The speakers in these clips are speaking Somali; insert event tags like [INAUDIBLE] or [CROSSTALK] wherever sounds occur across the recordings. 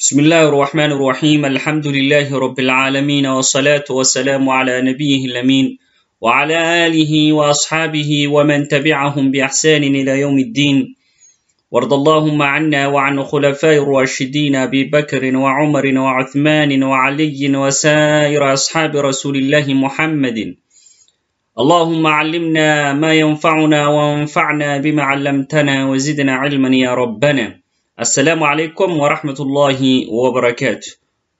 بسم الله الرحمن الرحيم الحمد لله رب العالمين والصلاة والسلام على نبيه الأمين وعلى آله وأصحابه ومن تبعهم بإحسان إلى يوم الدين وارض اللهم عنا وعن خلفاء الراشدين أبي بكر وعمر وعثمان وعلي وسائر أصحاب رسول الله محمد اللهم علمنا ما ينفعنا وانفعنا بما علمتنا وزدنا علما يا ربنا assalaamu calaykum waraxmat ullaahi wabarakaatu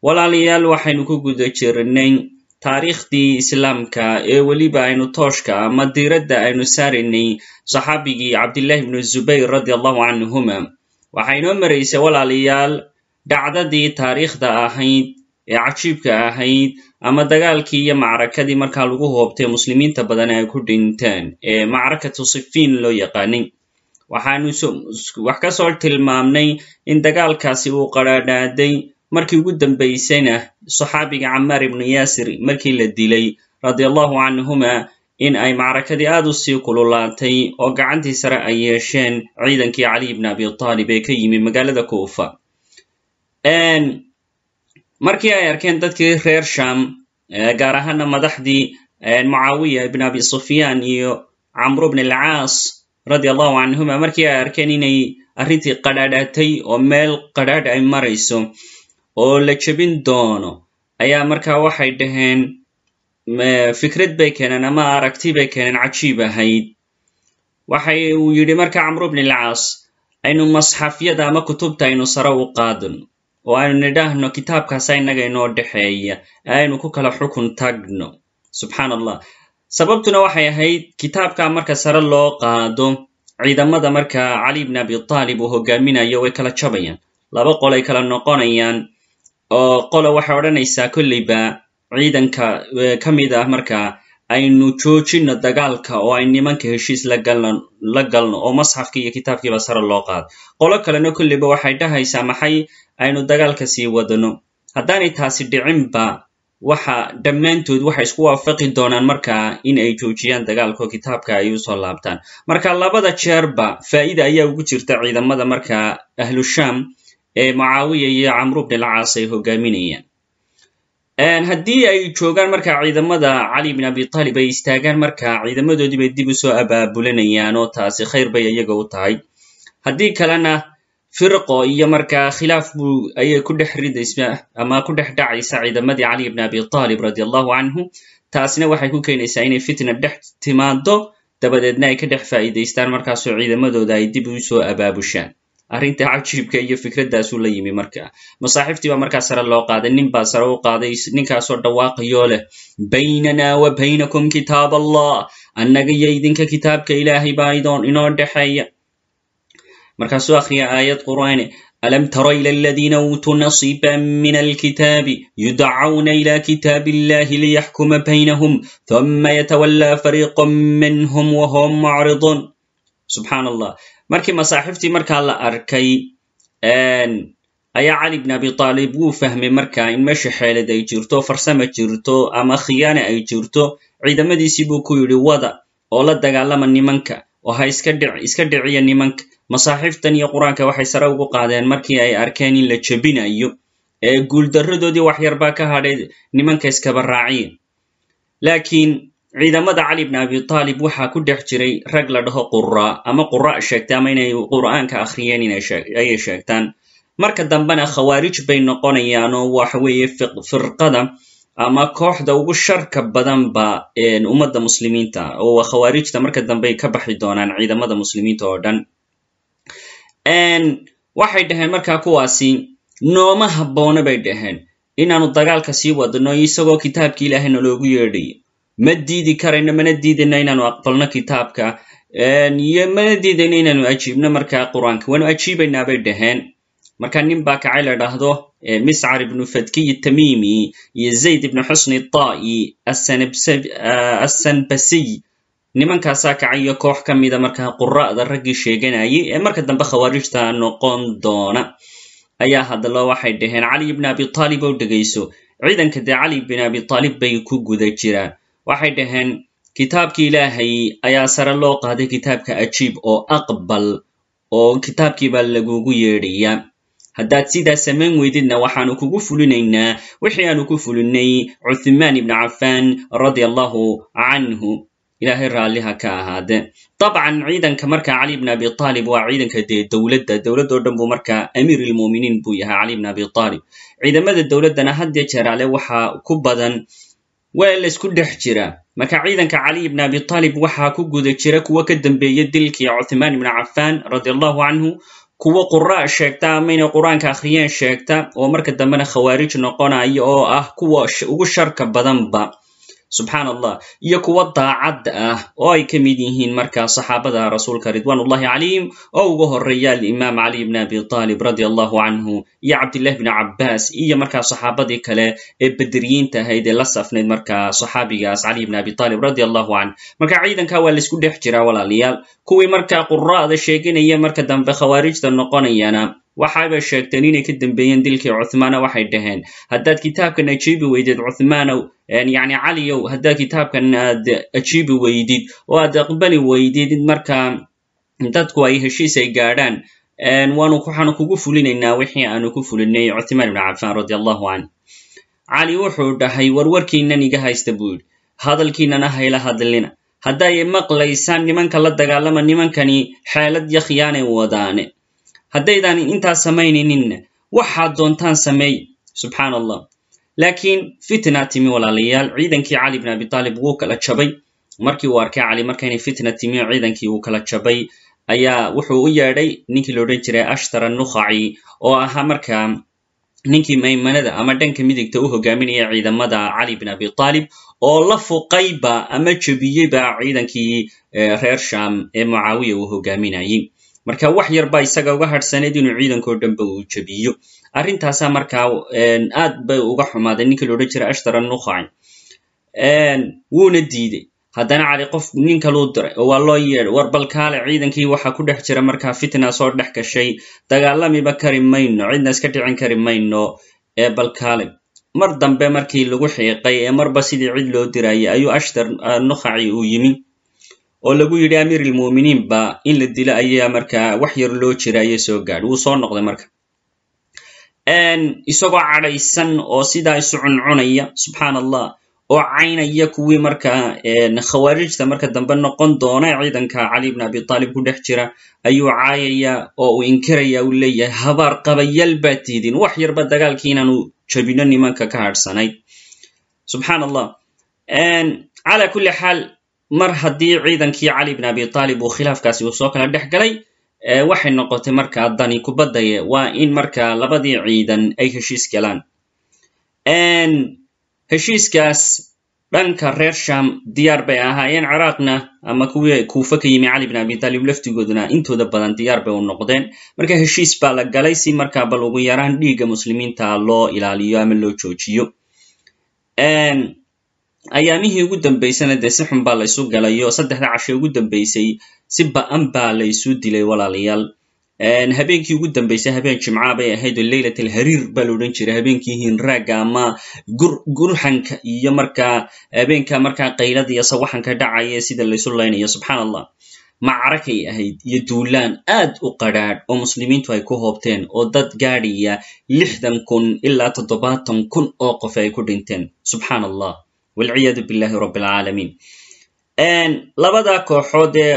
walaalayaal waxaynu ku guda jirnay taariikhdii islaamka ee weliba aynu tooshka ama diiradda aynu saaraynay saxaabigii cabdillahi bnu zubayr radi allahu canhuma waxaa inoo maraysay walaalayaal dhacdadii taariikhda ahayd ee cajiibka ahayd ama dagaalkii iyo macrakadii markaa lagu hoobtay muslimiinta badan ay ku dhinteen ee macrakatu sifiin loo yaqaanay waxaanu wax ka soo tilmaamnay in dagaalkaasi uu qadhaadhaaday markii ugu dambaysayna saxaabiga camaar ibnu yaasir markii la dilay radi allahu canhuma in ay macrakadii aad u sii kululaatay oo gacantii sare ay yeesheen ciidankii cali ibn abi taalib ee ka yimi magaalada kuufa. Markii ay arkeen dadkii reer sham gaar ahaana madaxdii mucaawiya ibn abi sufyaan iyo camru bn alcaas radi allahu canhuma markii ay arkeen inay arrintii qadhaadhaatay oo meel qadhaadh ay marayso oo la jebin doono ayaa markaa waxay dhaheen fikrad bay keeneen ama aragti bay keeneen cajiib ahayd. Waxay uu yidhi marka camru bn alcaas aynu masxafyada ama kutubta aynu sare u qaadno oo aynu nidhaahno kitaabkaasa innaga inoo dhexeeya aynu ku kala xukun tagno. Subxaan allah sababtuna waxay ahayd kitaabka marka sare loo qaado ciidamada marka cali bn abi taalib uu hogaaminayo way kala jabayaan. Laba qol ay kala noqonayaan oo qola waxay odhanaysaa kolleyba ciidanka ka mid ah marka aynu joojino dagaalka oo ay nimanka heshiis la galno oo masxafki iyo kitaabkiiba sare loo qaado. Qolo kalena kolleyba waxay dhahaysaa maxay aynu dagaalka sii wadano haddaanay taasi dhicinba waxa dhammaantood waxay isku waafaqi doonaan markaa in ay joojiyaan dagaalko kitaabka ay u soo laabtaan. Marka labada jeerba faa'ida ayaa ugu jirta ciidamada marka ahlusham ee mucaawiya iyo camru bn alcaas ay hogaaminayaan. Haddii ay joogaan marka ciidamada cali bn abi taalib ay istaagaan marka ciidamadoodii bay dib u soo abaabulanayaan oo taasi khayr bay iyaga u tahay. Haddii kalena firqo iyo markaa khilaaf buu ayay ku dhex ridaysa ama ku dhex dhacaysa ciidamadii cali ibn abi taalib radi allahu canhu taasna waxay ku keenaysaa inay fitna dhex timaado dabadeedna ay ka dhex faa'iidaystaan markaasoo ciidamadooda ay dib u soo abaabushaan. Arrinta cajiibka iyo fikraddaasuu la yimi marka. Masaaxiiftii baa markaa sare loo qaaday nin baa sare u qaaday ninkaasoo dhawaaqayoo leh baynana wa baynakum kitaab allah annaga iyo idinka kitaabka ilaahay baa inoo dhexeeya markaasuu akhriya aayad qur'aane alam tara ila aladiina uutuu nasiiba min alkitaabi yudcawna ila kitaabi illahi liyaxkuma baynahum thuma yatawallaa fariiqu minhum wahum mucriduun subxaan allah markii masaaxiiftii markaa la arkay ayaa cali bn abi taalib wuu fahmay marka in meesha xeelad ay jirto farsama jirto ama khiyaane ay jirto ciidamadiisii buu ku yidhi wada oo la dagaalama nimanka oo ha iska dhiciya nimanka masaaxiiftan iyo qur'aanka waxay sare ugu qaadeen markii ay arkeen in la jebinayo ee guuldarradoodii waxyarbaa ka hadhay nimanka iskaba raaciya laakiin ciidamada cali bn abi taalib waxaa ku dhex jiray rag la dhaho qura ama qura sheegtay ama inay qur'aanka akhriyeen ayay sheegtaan. Marka dambena khawaarij bay noqonayaan oo waxa weeye firqada ama kooxda ugu sharka badanba ummadda muslimiinta oo khawaarijta marka dambey ka baxi doonaan ciidamada muslimiinta oo dhan waxay dhaheen markaa kuwaasi nooma habboona bay dhaheen. Inaanu dagaalka sii wadno isagoo kitaabki ilaahayna loogu yeedhayo ma diidi karayno mana diidayno inaanu aqbalno kitaabka. Iyo mana diidayno inaanu ajiibno markaa qur'aanka. Waanu ajiibaynaa bay dhaheen. Marka nin baa kacay la dhahdo miscar ibnu fadkiy tamimi iyo zayd ibnu xusni ta'i assanbasiy nimankaasaa kacayo koox ka mida markaa qura'da raggii sheeganayay ee marka dambe khawaarijta noqon doona. Ayaa haddaba waxay dhaheen cali ibn abi taalib oo dhegayso ciidanka dee cali ibn abi taalib bay ku guda jiraan. Waxay dhaheen kitaabkii ilaahay ayaa sare loo qaaday kitaabka ajiib oo aqbal oo kitaabkii baa lagugu yeedhayaa haddaad sidaa samayn weydidna waxaanu kugu fulinaynaa wixii aanu ku fulinay cuthmaan ibnu cafaan radia allahu canhu ilaahay raalliha ka ahaade. Dabcan ciidanka marka cali bn abi aalib waa ciidanka dee dowladda dowladdo dhan buu marka amiir ilmuminiin buu yahay cali bn abi aalib ciidamada dowladdana hadya jeeraale waxaa ku badan waa laysku dhex jira. Marka ciidanka caliy bn abi aalib waxaa ku guda jira kuwo ka dambeeya dilkii cuthmaan ibn cafaan radia allahu canhu kuwo qura' sheegta ama inay qur'aanka akhriyeen sheegta oo marka dambena khawaarij noqonaya oo ah kuwa ugu sharka badanba subxaan allah iyo kuwo daacad ah oo ay ka mid yihiin marka saxaabada rasuulka ridwan ullahi calayhim oo uga horreeya alimaam cali bn abi aalib radia allahu canhu iyo cabdillahi bni cabbaas iyo markaa saxaabadii kale ee bederiyiinta ahayd ee la safnayd marka saxaabigaas cali bn abi aalib radia allahu canh marka ciidanka waa laysku dhex jiraa walaalayaal kuwii marka qura'da sheeganaya marka dambe khawaarijta noqonayana waxaybay sheegteen inay ka dambeeyeen dilkii cuthmaana waxay dhaheen haddaad kitaabkan ajiibi weydid cuthmaanow yani caliyow haddaad kitaabkan aad ajiibi weydid oo aad aqbali weydid marka dadku ay heshiis ay gaadhaan waanu waxaanu kugu fulinaynaa wixii aanu ku fulinay cuthmaan ibn cafaan radi allahu canh cali wuxuu dhahay warwarkiinan iga haysta buu yidhi. Hadalkiinana hayla hadlina hadday maqlaysaan nimanka la dagaalama nimankani xeelad iyo khiyaanay wadaane haddaydan intaa samaynayninna waxaad doontaan sameey subxaan allah laakiin fitna timi walaalayaal ciidankii cali bn abi aalib wuu kala jabay. Markii uu arkay cali marka inay fitna timi ciidankii uu kala jabay. Ayaa wuxuu u yeedhay ninkii la odhan jiray ashtara nukhaci oo ahaa marka ninkii maymanada ama dhanka midigta u hogaaminaya ciidamada cali bn abi aalib oo la fuqayba ama jebiyeyba ciidankii reer sham ee mucaawiya uu hogaaminayey marka wax yar baa isaga uga hadhsanayd inuu ciidankao dhanba uu jebiyo. Arrintaasaa markaa aad bay uga xumaaday. Ninkii la odhan jiray ashtara nukhaci wuuna diidey. Haddana cali qof nin kaluu diray oo waa loo yeedhay war balkaale ciidankii waxaa ku dhex jira markaa fitna soo dhex gashay. Dagaalamiba kari mayno cidna iska dhicin kari mayno ee balkaale. Mar dambe markii lagu xiiqay ee marba sidii cid loo dirayay ayuu ashtar nukhaci uu yimi oo lagu yidhi amiir ilmuminiin ba in la dilo ayaa markaa wax yar loo jira ayay soo gaadhay wuu soo noqday marka. Isagoo cadhaysan oo sidaa isu cuncunaya subxaan allah oo caynaya kuwii markaa khawaarijta marka dambe noqon doona ciidanka cali bn abi aalib ku dhex jira ayuu caayaya oo uu inkiraya uu leeyahay habaar qabayal baad tihdin wax yarba dagaalkii inaanu jabino nimanka ka hadhsanayd subxaan allah cala kulli xaal mar haddii ciidankii cali bn abi aalib uu khilaafkaasi uu soo kala dhex galay waxay noqotay markaa dani kubaddaye waa in marka labadii ciidan ay heshiis galaan. Heshiiskaas dhanka reer sham diyaar bay ahaayeen ciraaqna ama kuwii kuufa ka yimi cali bn abi taalib laftigooduna intooda badan diyaar bay u noqdeen. Marka heshiis baa la galay si markaa bal ugu yaraan dhiigga muslimiinta loo ilaaliyo ama loo joojiyo ayaamihii ugu dambaysana dee si xun baa laysu galayo saddexda cashe ugu dambaysay si ba'an baa laysu dilay walaalayaal. Habeenkii ugu dambaysay habeen jimca bay ahayd oo leylat alhariir baa la odhan jiray. Habeenkii hinraaga ama gurxanka iyo markaa habeenka markaa qaylada iyo sawaxanka dhacaya sida laysu laynayo subxaan allah macrakay ahayd iyo duulaan aad u qadrhaadh oo muslimiintu ay ku hoobteen oo dad gaadhaya lixdan kun ilaa toddobaatan kun oo qof ay ku dhinteen subxaan allah walciyaadu billahi rabb labada kooxood ee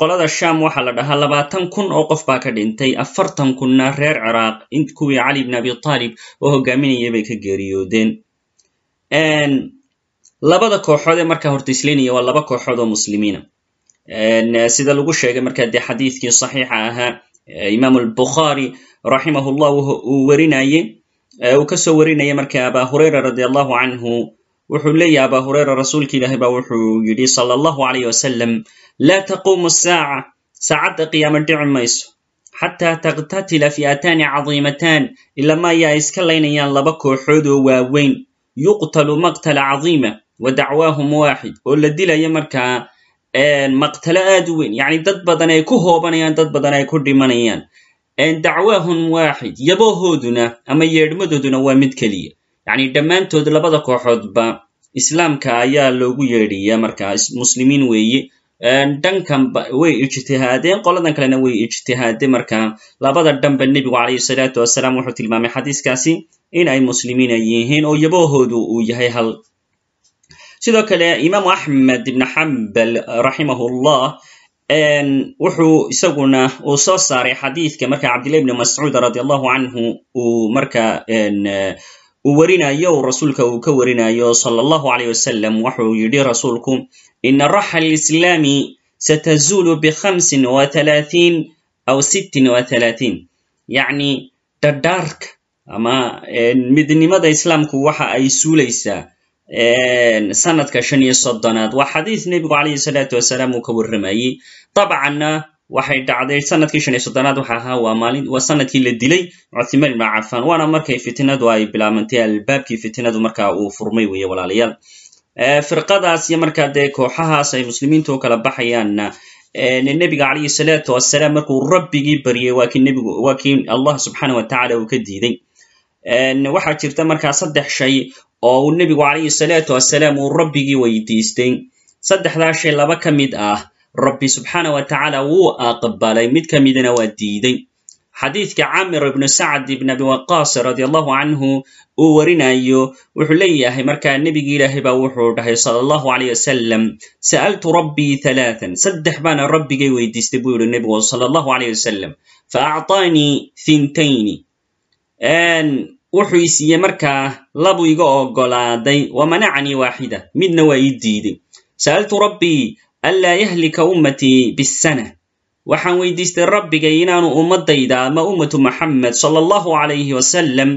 qolada sham waxaa la dhahaa labaatan kun oo qof baa ka dhintay afartan kunna reer ciraaq kuwii cali bn abi taalib oo hogaaminaya bay ka geeriyoodeen. Labada kooxood ee markaa horta isleynaya waa laba kooxood oo muslimiina. Sida lagu sheegay markaa dee xadiidkii saxiixa ahaa imaam albukhaari raximah llah uu werinaye uu ka soo warinaya marka aba hurayra radi allahu canhu wuxuu leeyahy aba hurayra rasuulka ilaahi baa wuxuu yidhi sala allahu alayh wasalam laa taquumu saaca saacadda qiyaamo dhici mayso xataa taqtatila fi'ataani cadiimatan ilama ayaa iska laynayaan laba kooxood oo waaweyn. Yuqtalu maqtala cadiima wa dacwaahum waaxid oo la dilaya markaa maqtalo aad u weyn. Yacni dad badan ay ku hoobanayaan dad badan ay ku dhimanayaan. Dacwaahum waaxid yabohooduna ama yeedhmadooduna waa mid keliya yacni dhammaantood labada kooxoodba islaamka ayaa loogu yeedhaya markaa muslimiin weeye dhankan way ijtihaadeen qoladan kalena way ijtihaadeen marka labada dhanba nebigu calayhi salaatu wasalaam wuxuu tilmaamay xadiiskaasi in ay muslimiina yihiin oo yabahoodu uu yahay hal. Sidoo kale imaamu axmed ibn xambal raximahullah wuxuu isaguna uu soo saaray xadiidka marka cabdillahi ibni mascuud radi allahu canhu uu marka uu werinayo uu rasuulka uu ka werinayo sala allahu alayh wasalam wuxuu yidhi rasuulku ina raxa alislaami satazulu bikhamsin wa halaatiin aw sittin wa halaatiin yacni dhadhaarka ama midnimada islaamku waxa ay suulaysaa sanadka shan iyo soddonaad. Waa xadiis nebigu calayhi salaatu wasalaam uu ka warramayey dabcanna waxay dhacday sannadkii shan iyo soddonaad waxa ahaa waa maalin waa sannadkii la dilay cuthmaan ibnu cafan waana markay fitnadu ay bilaabantay albaabkii fitnadu marka uu furmay weeye walaalayaal. Firqadaas iyo markaa dee kooxahaas ay muslimiintu u kala baxayaanna nebiga calayhi salaatu wasalaam markuu rabbigii baryay waa kii nebigu waa kii allah subxaana wa uu ka diiday. Waxaa jirta markaa saddex shay oo uu nebigu calayhi salaatu wasalaam uu rabbigii weydiistay. Saddexdaa shay laba ka mid ah rabbi subxaana wa wuu aqbalay mid ka midana waa diiday. Xadiidka camir ibnu sacd ibn abi waqaas radi allahu canhu uu warinayo wuxuu leeyahay markaa nebigi ilaahay baa wuxuu dhahay sala allahu alayh wasalam sa'altu rabbii halaatan saddex baana rabbigay weydiistay buu yihi nebigu sala allahu alayh wasalam fa acطaanii thintayni. Wuxuu i siiyey markaa labuu iga oggolaaday wa manacanii waaxida. Midna waa ii diiday. Sa'altu rabbii anlaa yahlika ummatii bisana waxaan weydiistay rabbigay inaanu ummadayda ama ummatu maxamed sala allahu alayhi wasalam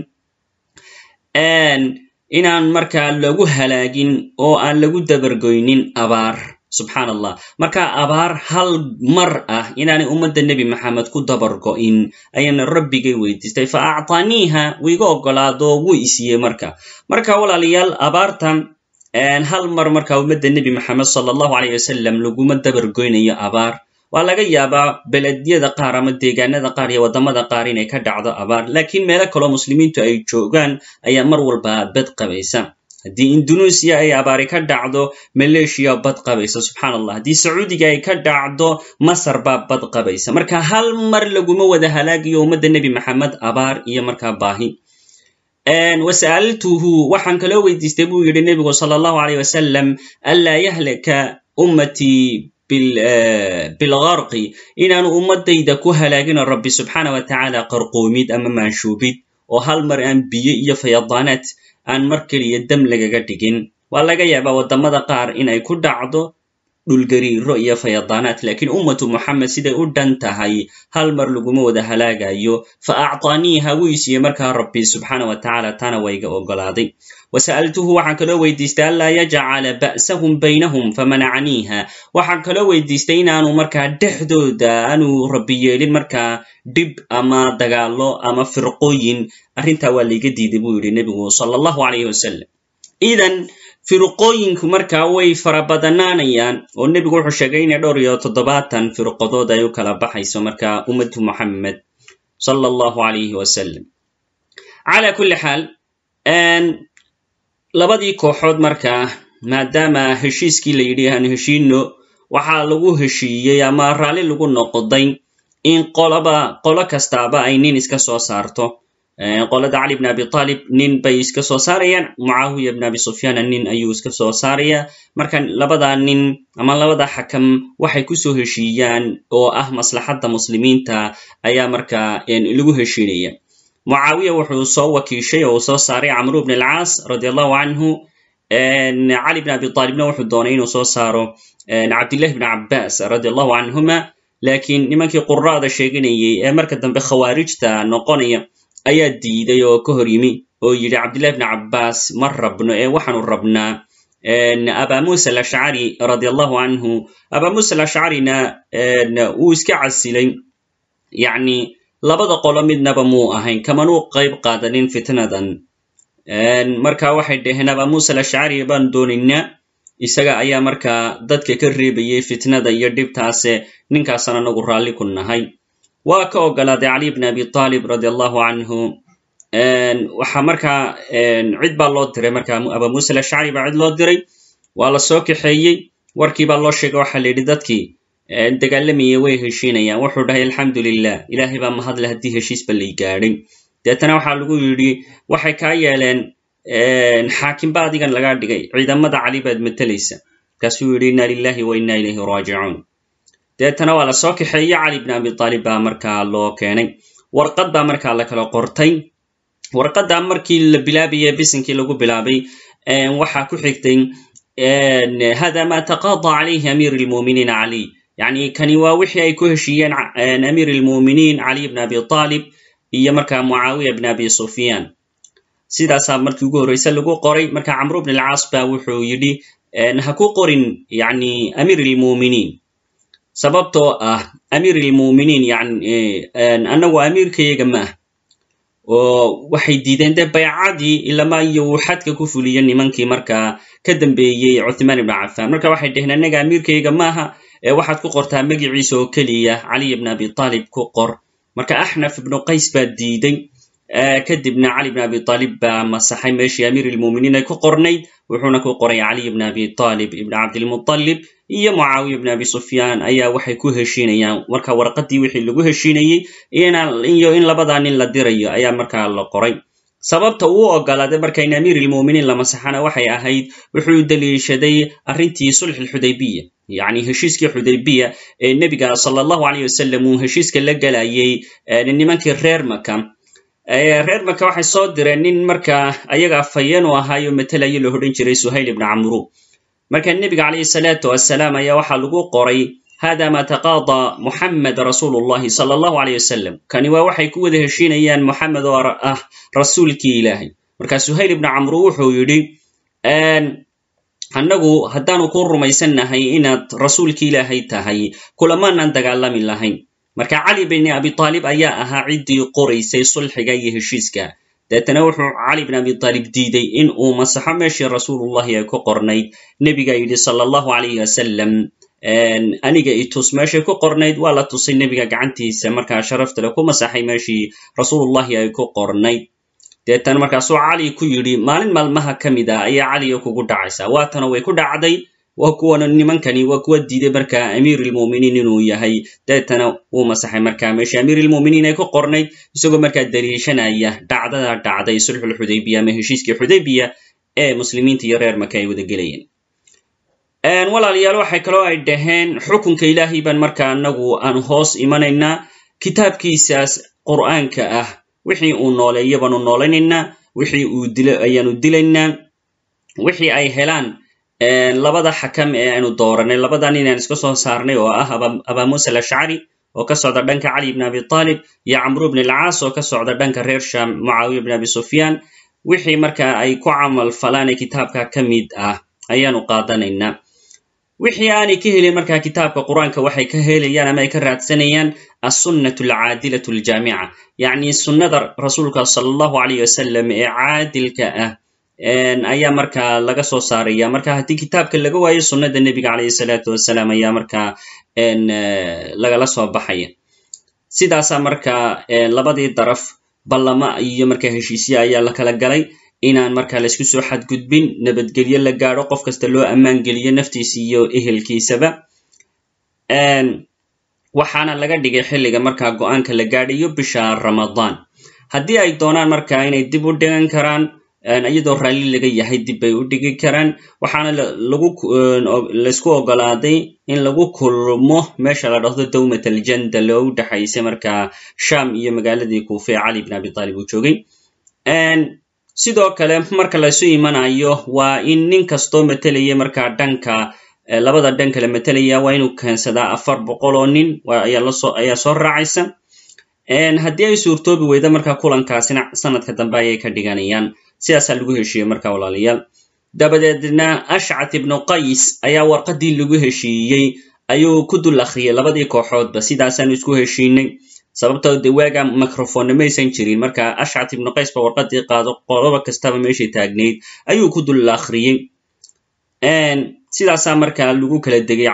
inaan markaa lagu halaagin oo aan lagu dabargoynin abaar. Subxaan allah marka abaar hal mar ah inaanay ummadda nebi maxamed ku dabargo'in ayaana rabbigay weydiistay. Fa actaaniiha wuu iga oggolaado wuu isiiyey marka. Marka walaalayaal abaarta hal mar marka ummadda nebi maxamed sala allahu alayh wasalam laguma dabargoynayo abaar. Waa laga yaabaa beledyada qaar ama deegaanada qaar iyo waddamada qaar inay ka dhacdo abaar laakiin meelo kaloo muslimiintu ay joogaan ayaa mar walba bad qabaysa. Haddii indonesia ay abaari ka dhacdo maleeshiya bad qabaysa subxaan allah haddii sacuudiga ay ka dhacdo masar baa bad qabaysa. Marka hal mar laguma wada halaagayo ummadda nebi maxamed abaar iyo markaa baahi wasa'altuhu waxaan kaloo weydiistay buu yidhi nebigu sala allahu alayh wasalam anlaa yahlaka ummatii bilgarqi inaanu ummadayda ku halaagino rabbi subxaana wa tacaala qarqoomid ama maanshuubid oo hal mar aan biyo iyo fayadaanaad aan mar keliya dam lagaga dhigin. Waa laga yaabaa waddamada qaar inay ku dhacdo dhulgariiro iyo fayadaanaad laakiin ummatu moxamed siday u dhan tahay hal mar laguma wada halaagayo fa actaaniiha wuu isiiyey markaa rabbi subxaana wa tacaala taana waa iga oggolaaday wasa'altuhu waxaan kaloo weydiistay anlaa yajcala ba'sahum baynahum famanacaniiha waxaan kaloo weydiistay inaanu markaa dhexdooda aanu rabbi yeelin markaa dhib ama dagaalo ama firqooyin. Arrintaa waa laiga diiday buu yidhi nebigu sala allahu alayh wasalam idan firqooyinku markaa way farabadanaanayaan oo nebigu wuxuu sheegay inay dhowr iyo toddobaatan firqadood ay u kala baxayso markaa ummatu moxamed sala allahu alayhi wasalam cala kulli xaal labadii kooxood markaa maadaama heshiiskii la yidhi aan heshiino waxaa lagu heshiiyey ama raalli lagu noqday in qoloba qolo kastaaba ay nin iska soo saarto qolada cali bn abi talib nin bay iska soo saarayaan. Mucaawiya bn abi sufyaana nin ayuu iska soo saaraya marka labadaa nin ama labada xakam waxay ku soo heshiiyaan oo ah maslaxadda muslimiinta ayaa marka lagu heshiinaya. Mucaawiya wuxuu soo wakiishay oo soo saaray camru bn alcaas radi allahu canhu cali bn abi talibna wuxuu doonay inuu soo saaro cabdillahi bn cabbas radi allahu canhuma laakiin nimankii qura'da sheeganayay ee marka dambe khawaarijta noqonaya ayaa diiday oo ka hor yimi oo yidhi cabdillahi bn cabbas ma rabno ee waxaanu rabnaa. Aba musa alashcari radi allahu canhu aba musa alashcarina wuu iska casilay. Yacni labada qolo midnaba muu ahayn kamanuu qayb qaadanin fitnadan. Marka waxay dhaheen aba musa alashcari baan doonaynaa isaga ayaa markaa dadka ka reebayay fitnada iyo dhibtaase ninkaasaan anagu raalli ku nahay waa ka oggolaaday cali bn abi talib radi allahu canhu waxaa markaa cid baa loo diray marka aba musa alashcari baa cid loo diray. Waa la soo kaxeeyey. Warkii baa loo sheegay waxaa la yidhi dadkii dagaalamaya way heshiinayaan. Wuxuu dhahay alxamdu lilah ilaahay baa mahadle haddii heshiisba lay gaadhay deetana waxaa lagu yidhi waxay kaa yeeleen xaakimba adigan lagaa dhigay. Ciidamada cali baad matelaysa markaasuu yidhi inna lilahi wa inna ilayhi raajicuun deetana waa la soo kaxeeye cali bn abi aalib baa markaa loo keenay. Warqad baa markaa la kala qortay. Warqadda markii la bilaabaye bisinkii lagu bilaabay waxaa ku xigtay hada ma taqada calayhi amiir lmuminiin cali yani kani waa wixii ay ku heshiiyeen amiir lmuminiin caliy bn abi aalib iyo markaa mucaawiya bn abi sufyaan. Sidaasaa markii ugu horreyse lagu qoray marka camru bn alcaas ba wuxuu yidhi ha ku qorin yani amiir lmuminiin sababtoo ah amiir lmuminiin yani annagu amiirkayaga ma ah. Oo waxay diideen dee baycadii ilama iyo uu xadka ku fuliya nimankii markaa ka dambeeyey cuthmaan ibnu cafan marka waxay dheheen annaga amiirkayga maaha ee waxaad ku qortaa magiciisa oo keliya caliy bn abi aalib ku qor. Marka axnaf ibnu qays baa diiday kadibna cali bn abi aalib baa masaxay meeshii amiir lmuminiin ay ku qornayd wuxuuna ku qoray caliy bn abi aalib ibn cabdilmutalib iyo mucaawiya bn abi sufyaan ayaa waxay ku heshiinayaan marka warqadii wixii lagu heshiinayey iyo in labadaa nin la dirayo ayaa markaa la qoray. Sababta uu ogolaaday marka in amiir lmuminiin la masaxana waxay ahayd wuxuu daliishaday arrintii sulx alxudaybiya yani heshiiskii xudaybiya ee nebiga sala allahu aleyh wasalam uu heshiiska la gelayay nimankii reer maka reer maka waxay soo direen nin markaa ayaga afhayeen u ahaayo matelayo la odhan jiray suhayl ibni camru. Marka nebiga calayhi salaatu wasalaam ayaa waxaa lagu qoray hada ma taqaada muxamed rasuulu llahi sala allahu aleyh wasalam kani waa waxay ku wada heshiinayaan moxamed oo ah rasuulkii ilaahay. Marka suhayl ibni camru wuxuu yidhi annagu haddaanu ku rumaysannahay inaad rasuulkii ilaahay tahay kulamaanan dagaalami lahayn marka cali bn abi aalib ayaa ahaa ciddii qoraysay sulxiga iyo heshiiska. Deetana wuxuu cali bn abi aalib diiday in uu masaxo meeshii rasuulullahi ay ku qornayd. Nebiga yidhi sala allahu alayh wasalam aniga itus meeshay ku qornayd waa la tusay nebiga gacantiisa. Markaa sharaftale ku masaxay meeshii rasuulullahi ay ku qornayd. Deetana markaasuu cali ku yidhi maalin maalmaha ka mid ah ayaa caliga kugu dhacaysaa waatana way ku dhacday waa kuwana nimankani waa kuwa diiday markaa amiir lmuminiin inuu yahay. Deetana wuu masaxay markaa meeshii amiir lmuminiin ay ku qornayd isagoo markaa daliishanaya dhacdada dhacday sulxulxudaybiya ama heshiiskii xudaybiya ee muslimiinta iyo reer maka ay wada gelayeen. Walaalayaal waxay kaloo ay dhaheen xukunka ilaahay baan markaa anagu aan hoos imanaynaa kitaabkiisaas qur'aanka ah wixii uu nooleeyo baanu noolaynaynaa wixii uu dilo ayaanu dilaynaa wixii ay helaan labada xakam ee aynu dooranay labada nin aan iska soo saarnay oo ah aba musa alashcari oo ka socda dhanka cali bn abi aalib iyo camru bn alcaas oo ka socda dhanka reer sham mucaawiya bn abi sufyaan. Wixii marka ay ku camal falaan ee kitaabka ka mid ah ayaanu qaadanaynaa. Wixii aanay ka helin markaa kitaabka qur'aanka waxay ka helayaan ama ay ka raadsanayaan assunnatu alcaadilatu aljaamica yacni sunnada rasuulka sala allahu alayh wasalam ee caadilka ah ayaa markaa laga soo saaraya. Marka haddii kitaabka laga waayo sunnada nebiga calayhi salaatu wasalaam ayaa markaa lagala soo baxaya. Sidaasaa markaa labadii daraf ballama iyo markaa heshiisya ayaa la kala galay inaan markaa laysku soo xadgudbin nabadgelyo la gaadho qof kasta loo ammaan geliyo naftiisa iyo ehelkiisaba. Waxaana laga dhigay xilliga markaa go'aanka la gaadhayo bisha ramadaan. Haddii ay doonaan markaa inay dib u dhigan karaan iyadoo raalli laga yahay dib bay u dhigi karaan. Waxaana laysku ogolaaday in lagu kulmo meesha la dhahdo dawmat aljanda loo u dhexaysay markaa sham iyo magaaladii kuufe ee cali bn abi taalib uu joogay. Sidoo kale marka laysu imanayo waa in nin kastoo matelaya markaa dhanka labada dhan kale matelaya waa inuu keensadaa afar boqol oo nin ayaa soo raacaysa. Haddii ay suurtoobi weyda markaa kulankaasina sanadka dambe ayay ka dhiganayaan sidaasaa lagu heshiiyey marka walaalayaal dabadeedna ashcat ibnu qays ayaa warqadii lagu heshiiyey ayuu ku dul akhriyey labadii kooxoodba sidaasaanu isku heshiinay. Sababtoo de waaga microfonna maysan jirin marka ashcat ibnu qays ba warqadii qaado qoloba kastaba meeshay taagnayd ayuu ku dul akhriyey. Sidaasaa markaa lagu kala degay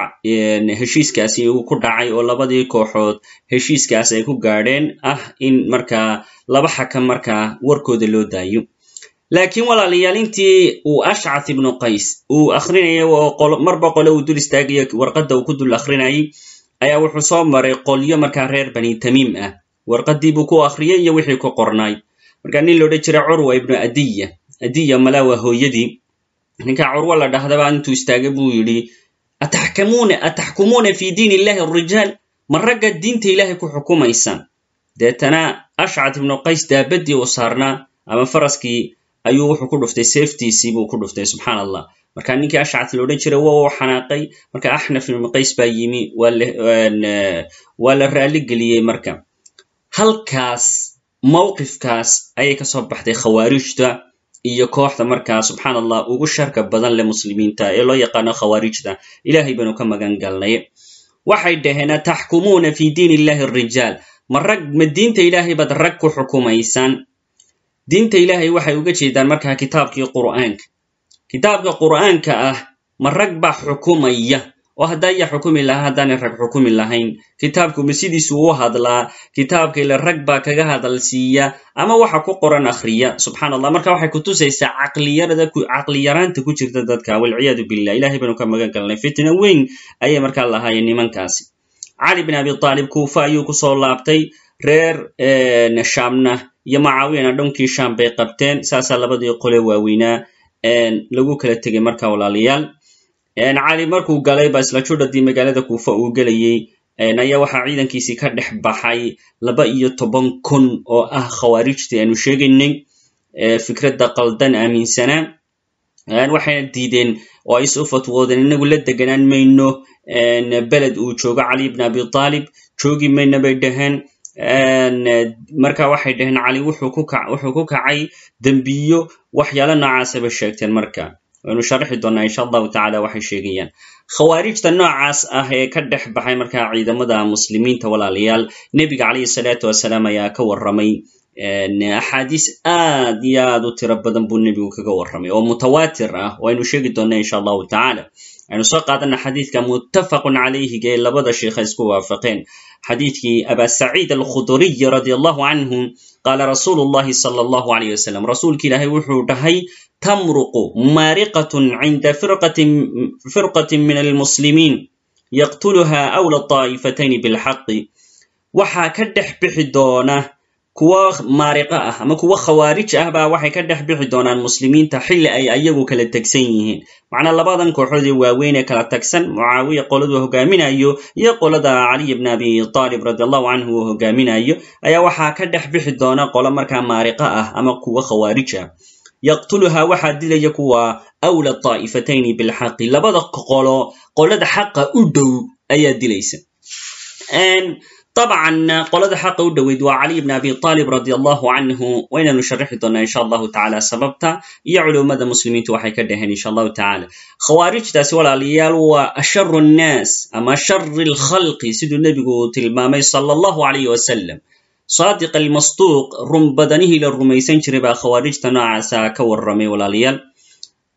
heshiiskaasi uu ku dhacay oo labadii kooxood heshiiskaas ay ku gaadheen ah in markaa laba xakam markaa warkooda loo daayo laakiin walaalayaal intii uu ashcat ibnu qays uu akhrinayo oo marba qole uu dul istaagayo warqadda uu ku dul akhrinayay ayaa wuxuu soo maray qolyo markaa reer bani tamiim ah. Warqaddii buu ku akhriyey iyo wixii ku qornaay markaa nin loodhan jiray curwa ibnu adiya adiya malaa waa hooyadii. Ninkaa curwa la dhahdaba intuu istaagay buu yidhi ataxkamuuna ataxkumuuna fi diin illahi arijaal ma ragga diinta ilaahay ku xukumaysaan deetana ashcat ibnu qays daabadii uu saarnaa ama faraskii ayuu wuxuu ku dhuftay seeftiisii buu ku dhuftay subxaan allah marka ninkii ashcat la odhan jiray waa uu xanaaqay. Marka axnaf ibnu qays baa yimi waa la raali geliyey marka. Halkaas mawqifkaas ayay ka soo baxday khawaarijta iyo kooxda markaa subxaan allah ugu sharka badan leh muslimiinta ee loo yaqaano khawaarijta ilahay baynu ka magan galnay. Waxay dhaheen ataxkumuuna fi diin illahi arijaal ma rag ma diinta ilaahay baad rag ku xukumaysaan diinta ilaahay waxay uga jeedaan markaa kitaabkii qur'aanka. Kitaabka qur'aanka ah ma rag baa xukumaya? Oo haddaa ya xukumi lahaa haddaanay rag xukumi lahayn. Kitaabku ma sidiisu u hadlaa? Kitaabka ile rag baa kaga hadalsiiya ama waxa ku qoran akhriya? Subxaan allah marka waxay kutusaysaa caqliyarada caqliyaraanta ku jirta dadka walciyaadu billah. Ilahay baynu ka magan galnay. Fitna weyn ayay markaa lahaayeen nimankaasi. Cali bin abi aalib kuufa ayuu ku soo laabtay reer shaamna iyo macaawiyana dhonkii shaam bay qabteen saasaa labadii qole waaweynaa lagu kala tegay marka walaalayaal cali markuu galay ba isla judhadii magaalada kuufa uu gelayey ayaa waxaa ciidankiisii ka dhex baxay laba iyo toban kun oo ah khawaarijtii aanu sheegaynay fikradda qaldan aaminsanaa waxayna diideen oo ay isu fatwoodeen inagu la deganaan mayno. Beled uu joogo cali ibn abi aalib joogi mayno bay dhaheen marka waxay dhaheen cali wuxuu ku kacay dembiyo waxyaalo noocaasaba sheegteen marka. Waynu sharxi doonaa insha allahu tacala waxay sheegayaan. Khawaarijta noocaas ah ee ka dhex baxay markaa ciidamada muslimiinta walaalayaal nebiga calayhi salaatu wasalaam ayaa ka warramay. Axaadiis aad iyo aad u tiro badan buu nebigu kaga warramay oo mutawaatir ah oo aynu sheegi doonna insha allahu tacala aynu soo qaadana xadiidka muttafaqun calayhiga ee labada sheikha isku waafaqeen. Xadiidkii aba saciid alkhuduriy radi allahu canhu qaala rasuulu sala allahu alayh wasalam rasuulki ilaahay wuxuu dhahay tamruqu maariqatun cinda firqatin min almuslimiin yaqtuluha awla طaa'ifatayni bilxaqi waxaa ka dhex bixi doona kuwa maariqa ah ama kuwa khawaarij ah baa waxay ka dhex bixi doonaan muslimiinta xilli ay ayagu kala tegsan yihiin. Macnaa labadan kooxood ee waaweyn ee kala tagsan mucaawiya qoladu hogaaminayo iyo qolada caliy bn abi aalib radi allahu canhu uu hogaaminayo ayaa waxaa ka dhex bixi doona qolo markaa maariqa ah ama kuwa khawaarij ah. Yaqtuluhaa waxaa dilaya kuwa awla طaa'ifatayni bilxaqi labada qolo qolada xaqa u dhow ayaa dilaysa dabcan qolada xaqa u dhoweyd waa caliy bn abi aalib radi allahu canhu waynanu sharixi doonaa insha allahu tacala sababta iyo culummada muslimiintu waxay ka dheheen insha allahu tacala khawaarijtaasi walaalayaal waa asharu annaas ama ashari alkhalqi siduu nebigu uu tilmaamay sala allahu alayh wasalam saadiq almasduuq run badanihii la rumaysan jiray baa khawaarijta noocaasa ka warramay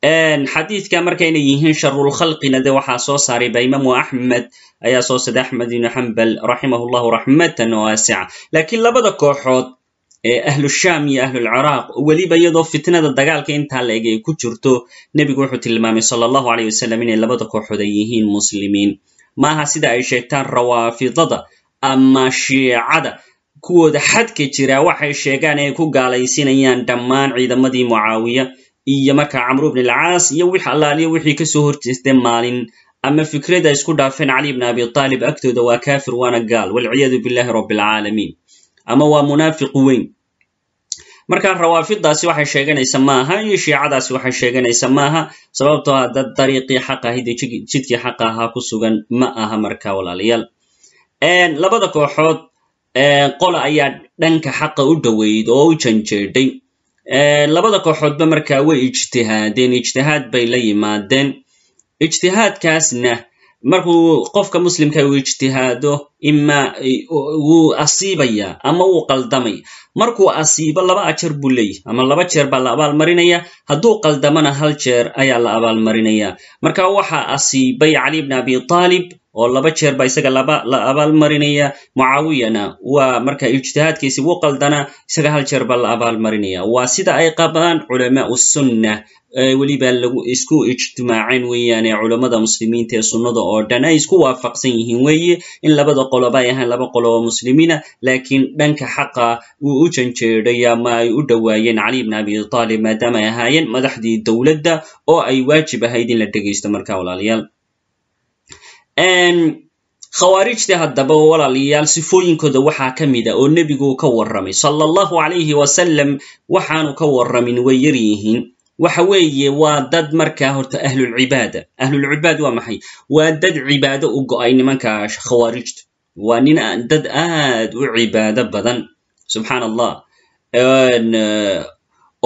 xadiidka markayna yihiin sharulkhalqina de waxaa soo saaray ba imaamu axmed ayaa soo saday axmed ibnu xambal raximahu llahu raxmatan waasica. Laakiin labada kooxood ee ahlushaam iyo ahlulciraaq weliba iyadoo fitnada dagaalka intaa la eg ay ku jirto nebigu wuxuu tilmaamay sala allahu aleyh wasalam inay labada kooxood ay yihiin muslimiin. Maaha sida ay sheegtaan rawaafidada ama shiicada kuwooda xadka jira waxay sheegaan ay ku gaalaysinayaan dhammaan ciidamadii mucaawiya iyo markaa camru bn alcaas iyo wix allaaliyo wixii ka soo horjeestay maalin. Ama fikrada isku dhaafeen cali bn abi aalib agtooda waa kafir waana gaal. Walciyaadu billahi rabi alcaalamiin ama waa munaafiq weyn. Marka rawaafidaasi waxay sheeganaysa maaha iyo shiicadaasi waxay sheeganaysa maaha sababtoo a dad dariiqii xaq ahide jidkii xaqa ahaa ku sugan ma aha marka walaalayaal labada kooxood qola ayaa dhanka xaqa u dhoweyd oo u janjeedhay labada kooxoodba markaa way ijtihaadeen ijtihaad bay la yimaadeen. Ijtihaadkaasna markuu qofka muslimka uu ijtihaado ima wuu asiibaya ama wuu qaldamay. Markuu asiibo laba ajar buu leeyahy ama laba jeer baa la abaalmarinaya. Hadduu qaldamana hal jeer ayaa la abaalmarinaya. Marka waxaa asiibay cali bn abi aalib oo laba jeer baa isaga la abaalmarinaya. Mucaawiyana waa marka ijtihaadkiisi wuu qaldana isaga hal jeer baa la abaalmarinaya. Waa sida ay qabaan culamaau sunna weliba lagu isku ijtimaaceen weeyaane culammada muslimiinta ee sunnada oo dhan ay isku waafaqsan yihiin weeye. In labada qoloba ay ahayn laba qolo oo muslimiina laakiin dhanka xaqa wuu u janjeeday ama ay u dhowaayeen cali bn abi aalib maadaama ay ahaayeen madaxdii dowladda oo ay waajib ahayd in la dhegaysto marka walaalayaal khawaarijta haddaba walaalayaal sifooyinkooda waxaa ka mid a oo nebigu ka warramay sala allahu calayhi wasalam waxaanu ka warramin way yar yihiin. Waxa weeye waa dad markaa horta ahlulcibaada ahlulcibaad waa maxay? Waa dad cibaado u go'ay nimanka khawaarijta waa nin dad aad u cibaado badan subxaan allah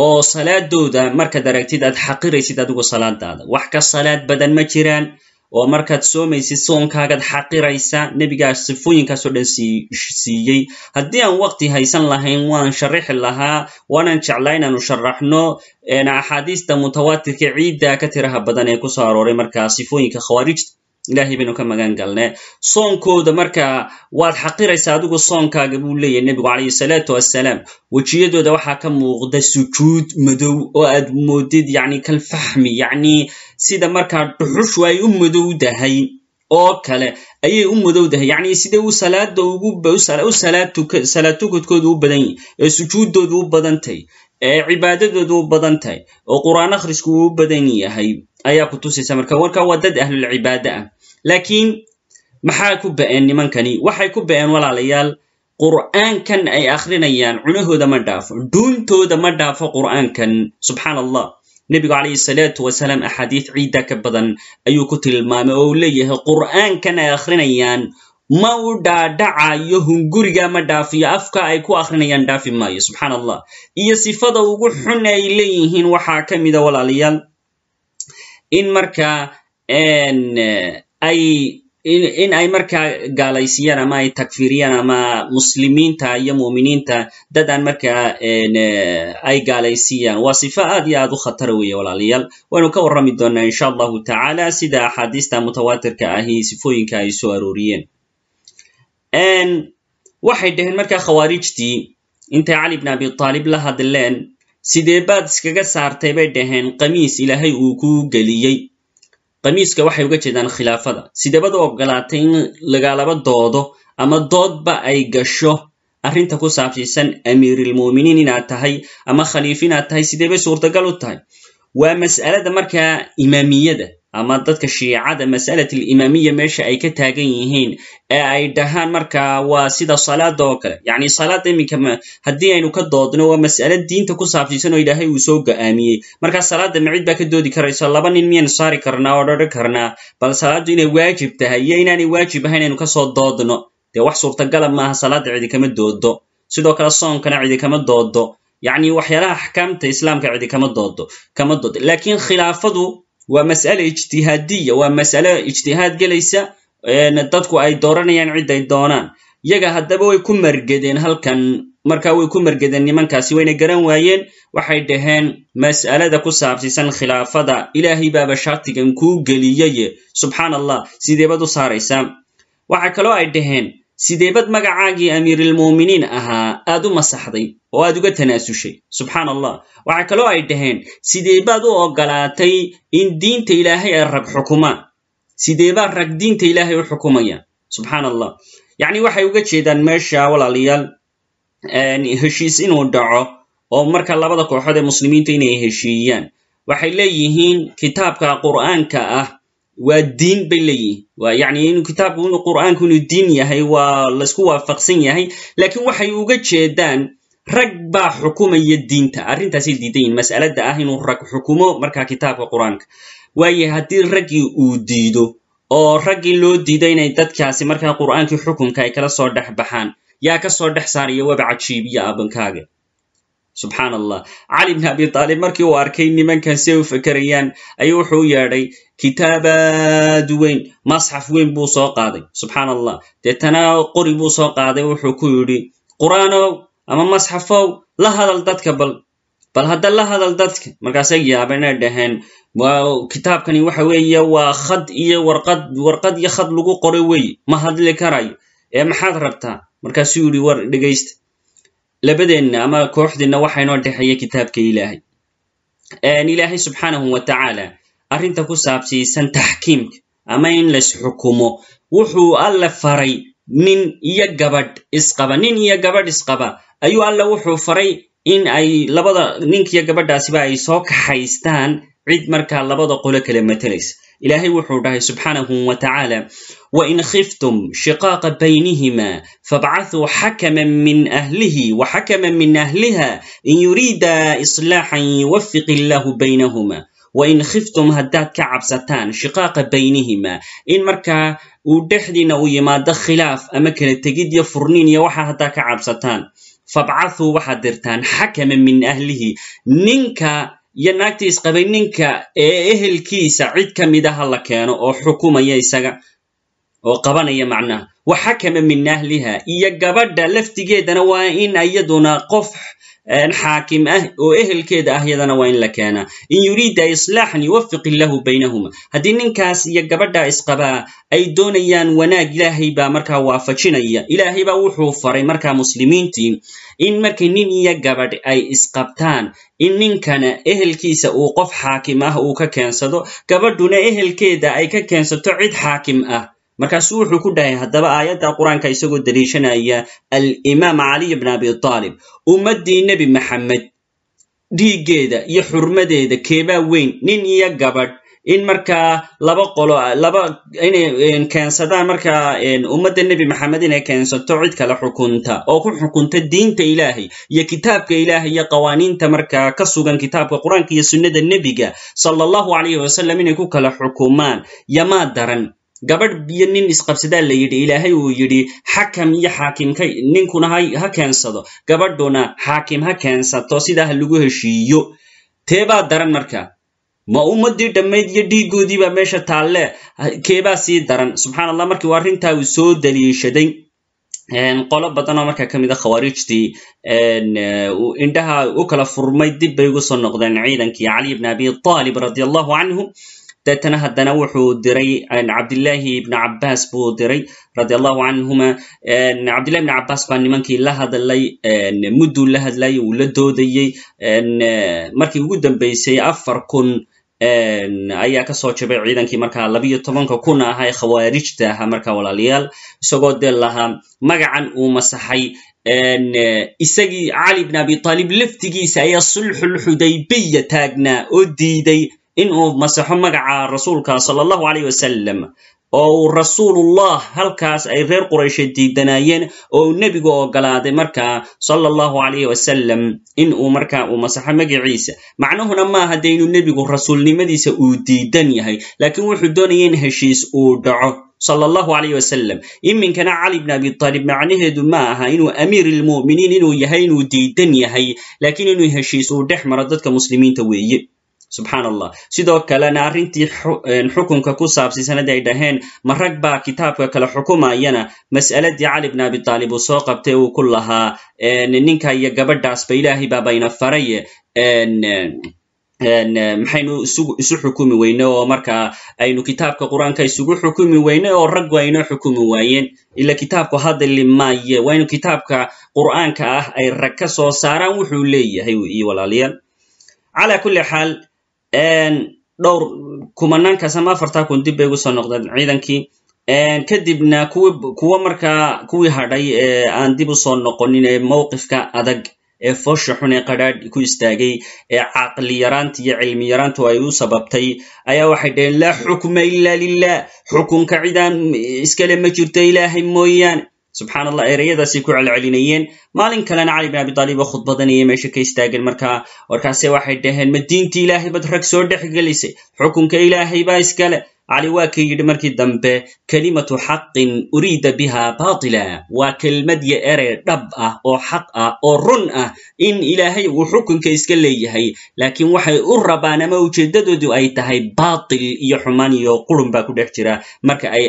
oo salaadooda markaad aragtid aad xaqiraysid adigu salaadaada wax ka salaad badan ma jiraan oo markaad soomaysid soonkaagaad xaqiraysa nebigaas sifooyinkaasoo dhan siiyey. Haddii aan waqti haysan lahayn waan sharaxi lahaa waanan jeclaa inaanu sharaxno axaadiista mutawaatirka ciidda ka tiraha badan ee ku soo arooray markaa sifooyinka khawaarijta ilahay baynu ka magan galne. Soonkooda marka waad xaqiraysaa adigu soonkaaga buu leeyahy nebigu calayhi salaatu wassalaam. Wejiyadooda waxaa ka muuqda sujuud madow oo aad moodid yani kalfaxmi yacni sida markaa dhuxushu ay u madowdahay oo kale ayay u madowdahay yacni siday u salaada ugu salaad tukadkooda u badan yahy ee sujuuddooda u badan tahay ee cibaadadooda u badan tahay oo qur'aan akhrisku uu badan yahay ayaa ku tusaysa marka. Warka waa dad ahlulcibaada ah laakiin maxaa ku ba'een nimankani? Waxay ku ba'een walaalayaal. Qur'aankan ay akhrinayaan cunahooda ma dhaafo dhuuntooda ma dhaafo qur'aankan. Subxaan allah nebigu calayhi salaatu wasalaam axaadiis ciidda ka badan ayuu ku tilmaamay oo uu leeyahay qur'aankan ay akhrinayaan ma u dhaadhacayo hunguriga ma dhaafiyo afka ay ku akhrinayaan dhaafi maayo. Subxaan allah iyo sifada ugu xun ay leeyihiin waxaa ka mida walaalayaal. In markaa ay in ay markaa gaalaysiyaan ama ay takfiriyaan ama muslimiinta iyo mu'miniinta dad aan markaa ay gaalaysiyaan waa sifa aad iyo aad u khatara weeye walaalayaal waynu ka warrami doonaa insha allahu tacaala sida axaadiista mutawaatirka ahi sifooyinka ay soo arooriyeen. Waxay dhaheen markaa khawaarijtii intay cali bn abi taalib la hadleen sidee baad iskaga saartay bay dhaheen qamiis ilaahay uu ku geliyey qamiiska waxay uga jeedaan khilaafada. Sideebad u ogolaatay in lagaalaba doodo ama doodba ay gasho? Arrinta ku saabsiisan amiirilmu'miniin inaad tahay ama khaliif inaad tahay sideebay suurtagal u tahay? Waa mas'alada markaa imaamiyada ama dadka shiicada mas'alat alimaamiya meesha ay ka taagan yihiin ee ay dhahaan markaa waa sida salaada oo kale. Yacni salaadda iminka haddii aynu ka doodno waa mas'ale diinta ku saabsiisan oo ilaahay uu soo go'aamiyey. Markaa salaadda macid baa ka doodi karayso laba nin miyaynu saari karnaa oo dhadhan karnaa? Bal salaaddu inay waajib tahay iyo inaanay waajib ahayn aynu ka soo doodno. Dee wax suurtagala maaha salaadda cidi kama doodo sidoo kale soonkana cidi kama doodo yacni waxyaalaha axkaamta islaamka cidi kama doodo kama doodo laakiin khilaafadu waa mas'ale ijtihaadiya waa mas'ale ijtihaad gelaysa dadku ay dooranayaan cid ay doonaan. Yaga haddaba way ku margedeen halkan. Marka way ku margedeen nimankaasi wayna garan waayeen. Waxay dhaheen mas'alada ku saabsiisan khilaafada. Ilaahay baaba shartigan kuu geliyaye subxaan allah sideebad u saaraysaa waxa kaloo ay dhaheen sideebad magacaagii amiirilmu'miniin ahaa? Aad u masaxday oo aad uga tanaasushay subxaan allah waxaa kaloo ay dhaheen sideebaad u ogolaatay in diinta ilaahay ay rag xukumaan? Sideebaa rag diinta ilaahay u xukumayaan? Subxaan allah yacni waxay uga jeedaan meesha walaalayaal heshiis inuu dhaco oo marka labada kooxood ee muslimiinta inay heshiiyaan. Waxay leeyihiin kitaabka qur'aanka ah waa diin bay leeyihiin waa yacni inu kitaabku inu qur'aanku inuu diin yahay waa laysku waafaqsan yahay. Laakiin waxay uga jeedaan rag baa xukumaya diinta. Arrintaasay diidan yihiin mas'alada ah inuu rag xukumo markaa kitaabka qur'aanka. Waaye haddii raggii uu diido oo raggii loo diido inay dadkaasi markaa qur'aankii xukunka ay kala soo dhex baxaan yaa ka soo dhex saaraya waba cajiibiya abankaaga subxaan allah cali bn abi aalib markii uu arkay nimankan si ay u fekerayaan ayuu wuxuu yeedhay kitaabaad weyn masxaf weyn buu soo qaaday. Subxaan allah deetana qori buu soo qaaday wuxuu ku yidhi qur'aanow ama masxafow la hadal dadka bal bal hadda la hadal dadka. Markaasay yaabeenay dhaheen kitaabkani waxa weeye waa khad iyo warqad warqad iyo khad lagu qoray weeye ma hadli karayo. Ee maxaad rabtaa? Markaasuu yidhi war dhegaysta labadeenna ama kooxdeenna waxaa inoo dhexeeya kitaabka ilaahay. Ilaahay subxaanahu wa tacaala arrinta ku saabsiisan taxkiimka ama in lays xukumo wuxuu alle faray nin iyo gabadh isqaba nin iyo gabadh isqaba. Ayuu alle wuxuu faray in ay labada ninkiyo gabadhaasiba ay soo kaxaystaan cid markaa labada qolo kale matelaysa ilaahay wuxuu dhahay subxaanahu wa tacaala wain khiftum shiqaaqa baynihima fabcathuu xakaman min ahlihi wa xakaman min ahliha in yuriida islaaxan yuwafiq illahu baynahuma. Wain khiftum haddaad ka cabsataan shiqaaqa baynihima in markaa uu dhexdiina uu yimaado khilaaf ama kala tegid iyo furniin iyo waxa haddaad ka cabsataan fabcathuu waxaad dirtaan xakaman min ahlihi ninka iyo naagtii isqabay ninka ee ehelkiisa cid ka mid aha la keeno oo xukumaya isaga oo qabanaya macnaha wa xakama min ahliha iyo gabadha laftigeedana waa in iyaduna qof xaakim ah oo ehelkeeda ah yadana waa in la keenaa. In yuriida islaaxan yuwafiq illahu baynahuma. Haddii ninkaas iyo gabadha isqabaa ay doonayaan wanaag ilaahay baa markaa waafajinaya. Ilaahay baa wuxuu faray markaa muslimiintii in markay nin iyo gabadh ay isqabtaan in ninkana ehelkiisa uu qof xaakim ah uu ka keensado gabadhuna ehelkeeda ay ka keensato cid xaakim ah markaasuu wuxuu ku dhahay haddaba aayadda qur'aanka isagoo daliishanaya alimaam caliy bn abi aalib ummaddii nebi maxamed dhiiggeeda iyo xurmadeeda keebaa weyn nin iyo gabadh. In markaa laba qolo laba inay keensadaan markaa ummadda nebi maxamed inay keensato cid kale xukunta oo ku xukunta diinta ilaahay iyo kitaabka ilaahay iyo qawaaniinta markaa ka sugan kitaabka qur'aanka iyo sunnada nebiga sala allahu calayhi wasalam inay ku kala xukumaan yamaa daran gabadh biyo nin isqabsadaa la yidhi ilaahay uu yidhi xakam iyo xaakimka ninkuna ha keensado. Gabadhuna xaakim ha keensato sidaa ha lagu heshiiyo. Teebaa daran marka. Ma ummaddii dhammayd iyo dhiiggoodiibaa meesha taalle? Keebaa sii daran. Subxaan allah markii uu arrintaa uu soo daliishaday qolo badan oo markaa ka mid a khawaarijtii indhaha u kala furmay dib bay ugu soo noqdeen ciidankii cali bn abi aalib radi allahu canhu deetana haddana wuxuu diray cabdillahi ibn cabaas buu diray radi allahu canhuma cabdillahi ibn cabaas baa nimankii la hadlay mudduu la hadlay uu la doodayey markii ugu dambeysay afar kun ayaa ka soo jabay ciidankii markaa labiyo tobanka kun aha ee khawaarijta ahaa markaa walaalayaal isagoo dee lahaa magacan uu masaxay. Isagii cali bn abi aalib laftigiisa ayaa sulxulxudaybiya taagnaa oo diiday in uu masaxo magaca rasuulka sala allahu alayh wasalam oo uu rasuulullah halkaas ay reer quraysheed diidanaayeen oo uu nebigu ogolaaday markaa sala allahu alayh wasalam in uu markaa uu masaxo magaciisa macnuhuna maaha dee inuu nebigu rasuulnimadiisa uu diidan yahay laakiin wuxuu doonaya in heshiis uu dhaco. Sala allahu alayh wasalam iminkana cali bn abi aalib macnaheedu ma aha inuu amiir ilmu'miniin inuu yahay inuu diidan yahay laakiin inuu heshiis uu dhex maro dadka muslimiinta weeye subxaan allah sidoo kalena arrintii xukunka ku saabsiisanadii ay dhaheen ma rag baa kitaabka kale xukumayana? Mas'aladii cali bn abi aalib uu soo qabtay uu ku lahaa ninka iyo gabadhaasba ilaahay baabayna faraye maxaynu isu xukumi weyne oo markaa aynu kitaabka qur'aanka isugu xukumi weyne oo raggu aynoo xukumi waayeen. Ila kitaabku hadli maaye waa inu kitaabka qur'aanka ah ay rag ka soo saaraan wuxuu leeyahay iyo walaalayaal cala kulli xaal dhowr kumanaankaas ama afartaa kun dib bay ugu noqdeen ciidankii kadibna kuwa markaa kuwii hadhay ee aan dib u soo noqonin ee mowqifka adag ee foosha xun ee qadhaadh ku istaagay ee caqli yaraanta iyo cilmi yaraantu ay u sababtay ayaa waxay dhaheen laa xukma ila lilah xukunka cidaan iskale ma jirto ilaahay mooyaane subxaan allah ereyadaasay ku celcelinayeen. Maalin kalena cali bin abi taalib oo khudbadanaya meesha ka istaageen markaa warkaase waxay dhaheen ma diinta ilaahay bad rag soo dhex gelisay? Xukunka ilaahay baa iskale cali waa kii yidhi markii dambe kelimatu xaqin uriida biha batila waa kelmad yo erey dhab ah oo xaq ah oo run ah in ilaahay uu xukunka iska leeyahay. Laakiin waxay u rabaan ama ujeeddadoodu ay tahay batil iyo xumaan iyo qurun baa ku dhex jira marka ay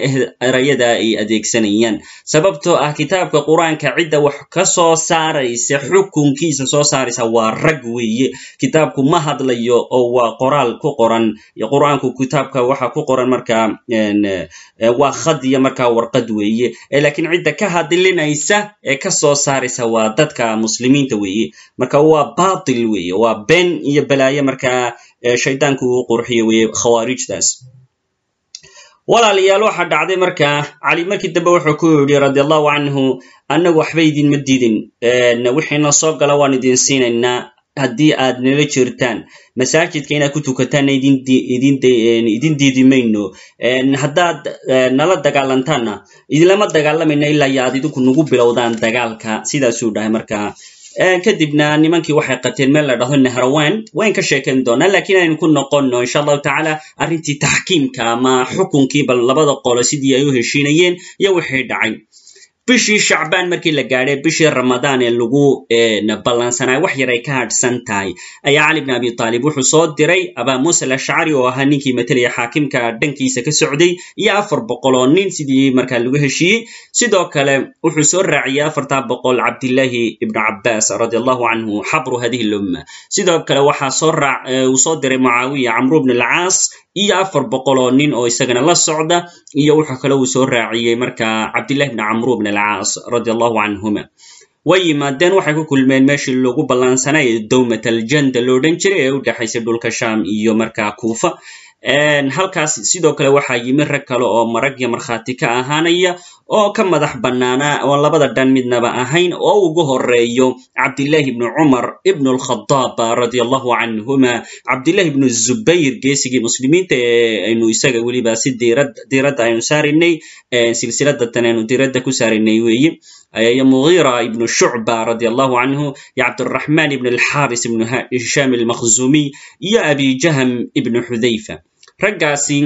erayada ay adeegsanayaan. Sababtoo ah kitaabka qur'aanka cidda wax ka soo saaraysa xukunkiisa soo saaraysa waa rag weeye. Kitaabku ma hadlayo oo waa qoraal ku qoran. Qur'aanku kitaabka waxa ku qoran marka waa khad iyo markaa warqad weeye. Laakiin cidda ka hadlinaysa ee ka soo saaraysa waa dadka muslimiinta weeye. Marka waa batil weeye. Waa been iyo balaayo markaa shaydaanku uu qurxiyo weye khawaarijtaas. Walaalayaal waxaa dhacday markaa cali markii dambe wuxuu ku yidhi radi allahu canhu annagu waxba idinma diidin. Wixiina soo gala waan idin siinaynaa haddii aad nala jirtaan masaajidka inaad ku tukataanna idin diidi mayno haddaad nala dagaalantaanna idinlama dagaalamayno ilaa iyo aad idinku nagu bilowdaan dagaalka sidaasuu dhahay markaa. Kadibna nimankii waxay qateen meel la dhahdo nahrawan wayn ka sheekayn doonaa lakiin aynu ku noqonno insha allahu tacaala arrintii taxkiimka ama xukunkii bal labada qolo sidii ay u heshiinayeen iyo wixii dhacay bishii shacbaan markii la gaadhay bishii ramadaan ee lagu ballansanaa wax yar ay ka hadhsan tahay ayaa cali bn abi taalib wuxuu soo diray abaa muuse alashcari oo ahaa ninkii matalaya xaakimka dhankiisa ka socday iyo afar boqol oo nin sidii markaa lagu heshiiyey. Sidoo kale wuxuu soo raaciyey afartaa boqol cabdillaahi ibnu cabbaas radi allahu canhu xabru hadihi lumma. Sidoo kale waxaa soo raac uu soo diray mucaawiya camru bn alcaas iyo afar boqol oo nin oo isagana la socda iyo wuxuu kale uu soo raaciyey marka cabdillahi bni camru bn alcaas radi allahu canhuma way yimaadeen waxay ku kulmeen meeshii lagu ballansanay dowmat aljanda lo odhan jiray ee u dhexaysay dhulka sham iyo markaa kuufa halkaas sidoo kale waxaa yimi rag kale oo marag iyo markhaati ka ahaanaya oo ka madax bannaanaa oon labada dhan midnaba ahayn oo ugu horeeyo cabdillahi ibnu cumar ibnu alkhadaab radia allahu canhuma cabdillahi ibnu zubayr geesigii muslimiinta ee aynu isaga weliba si diiradda aynu saarinay silsiladatan aynu diiradda ku saarinay weeye iyo mughira ibnu shucba radia allahu canhu iyo cabdiraxman ibn alxaris ibnu hisham almakhzumiy iyo abi jahm ibnu xudayfa raggaasi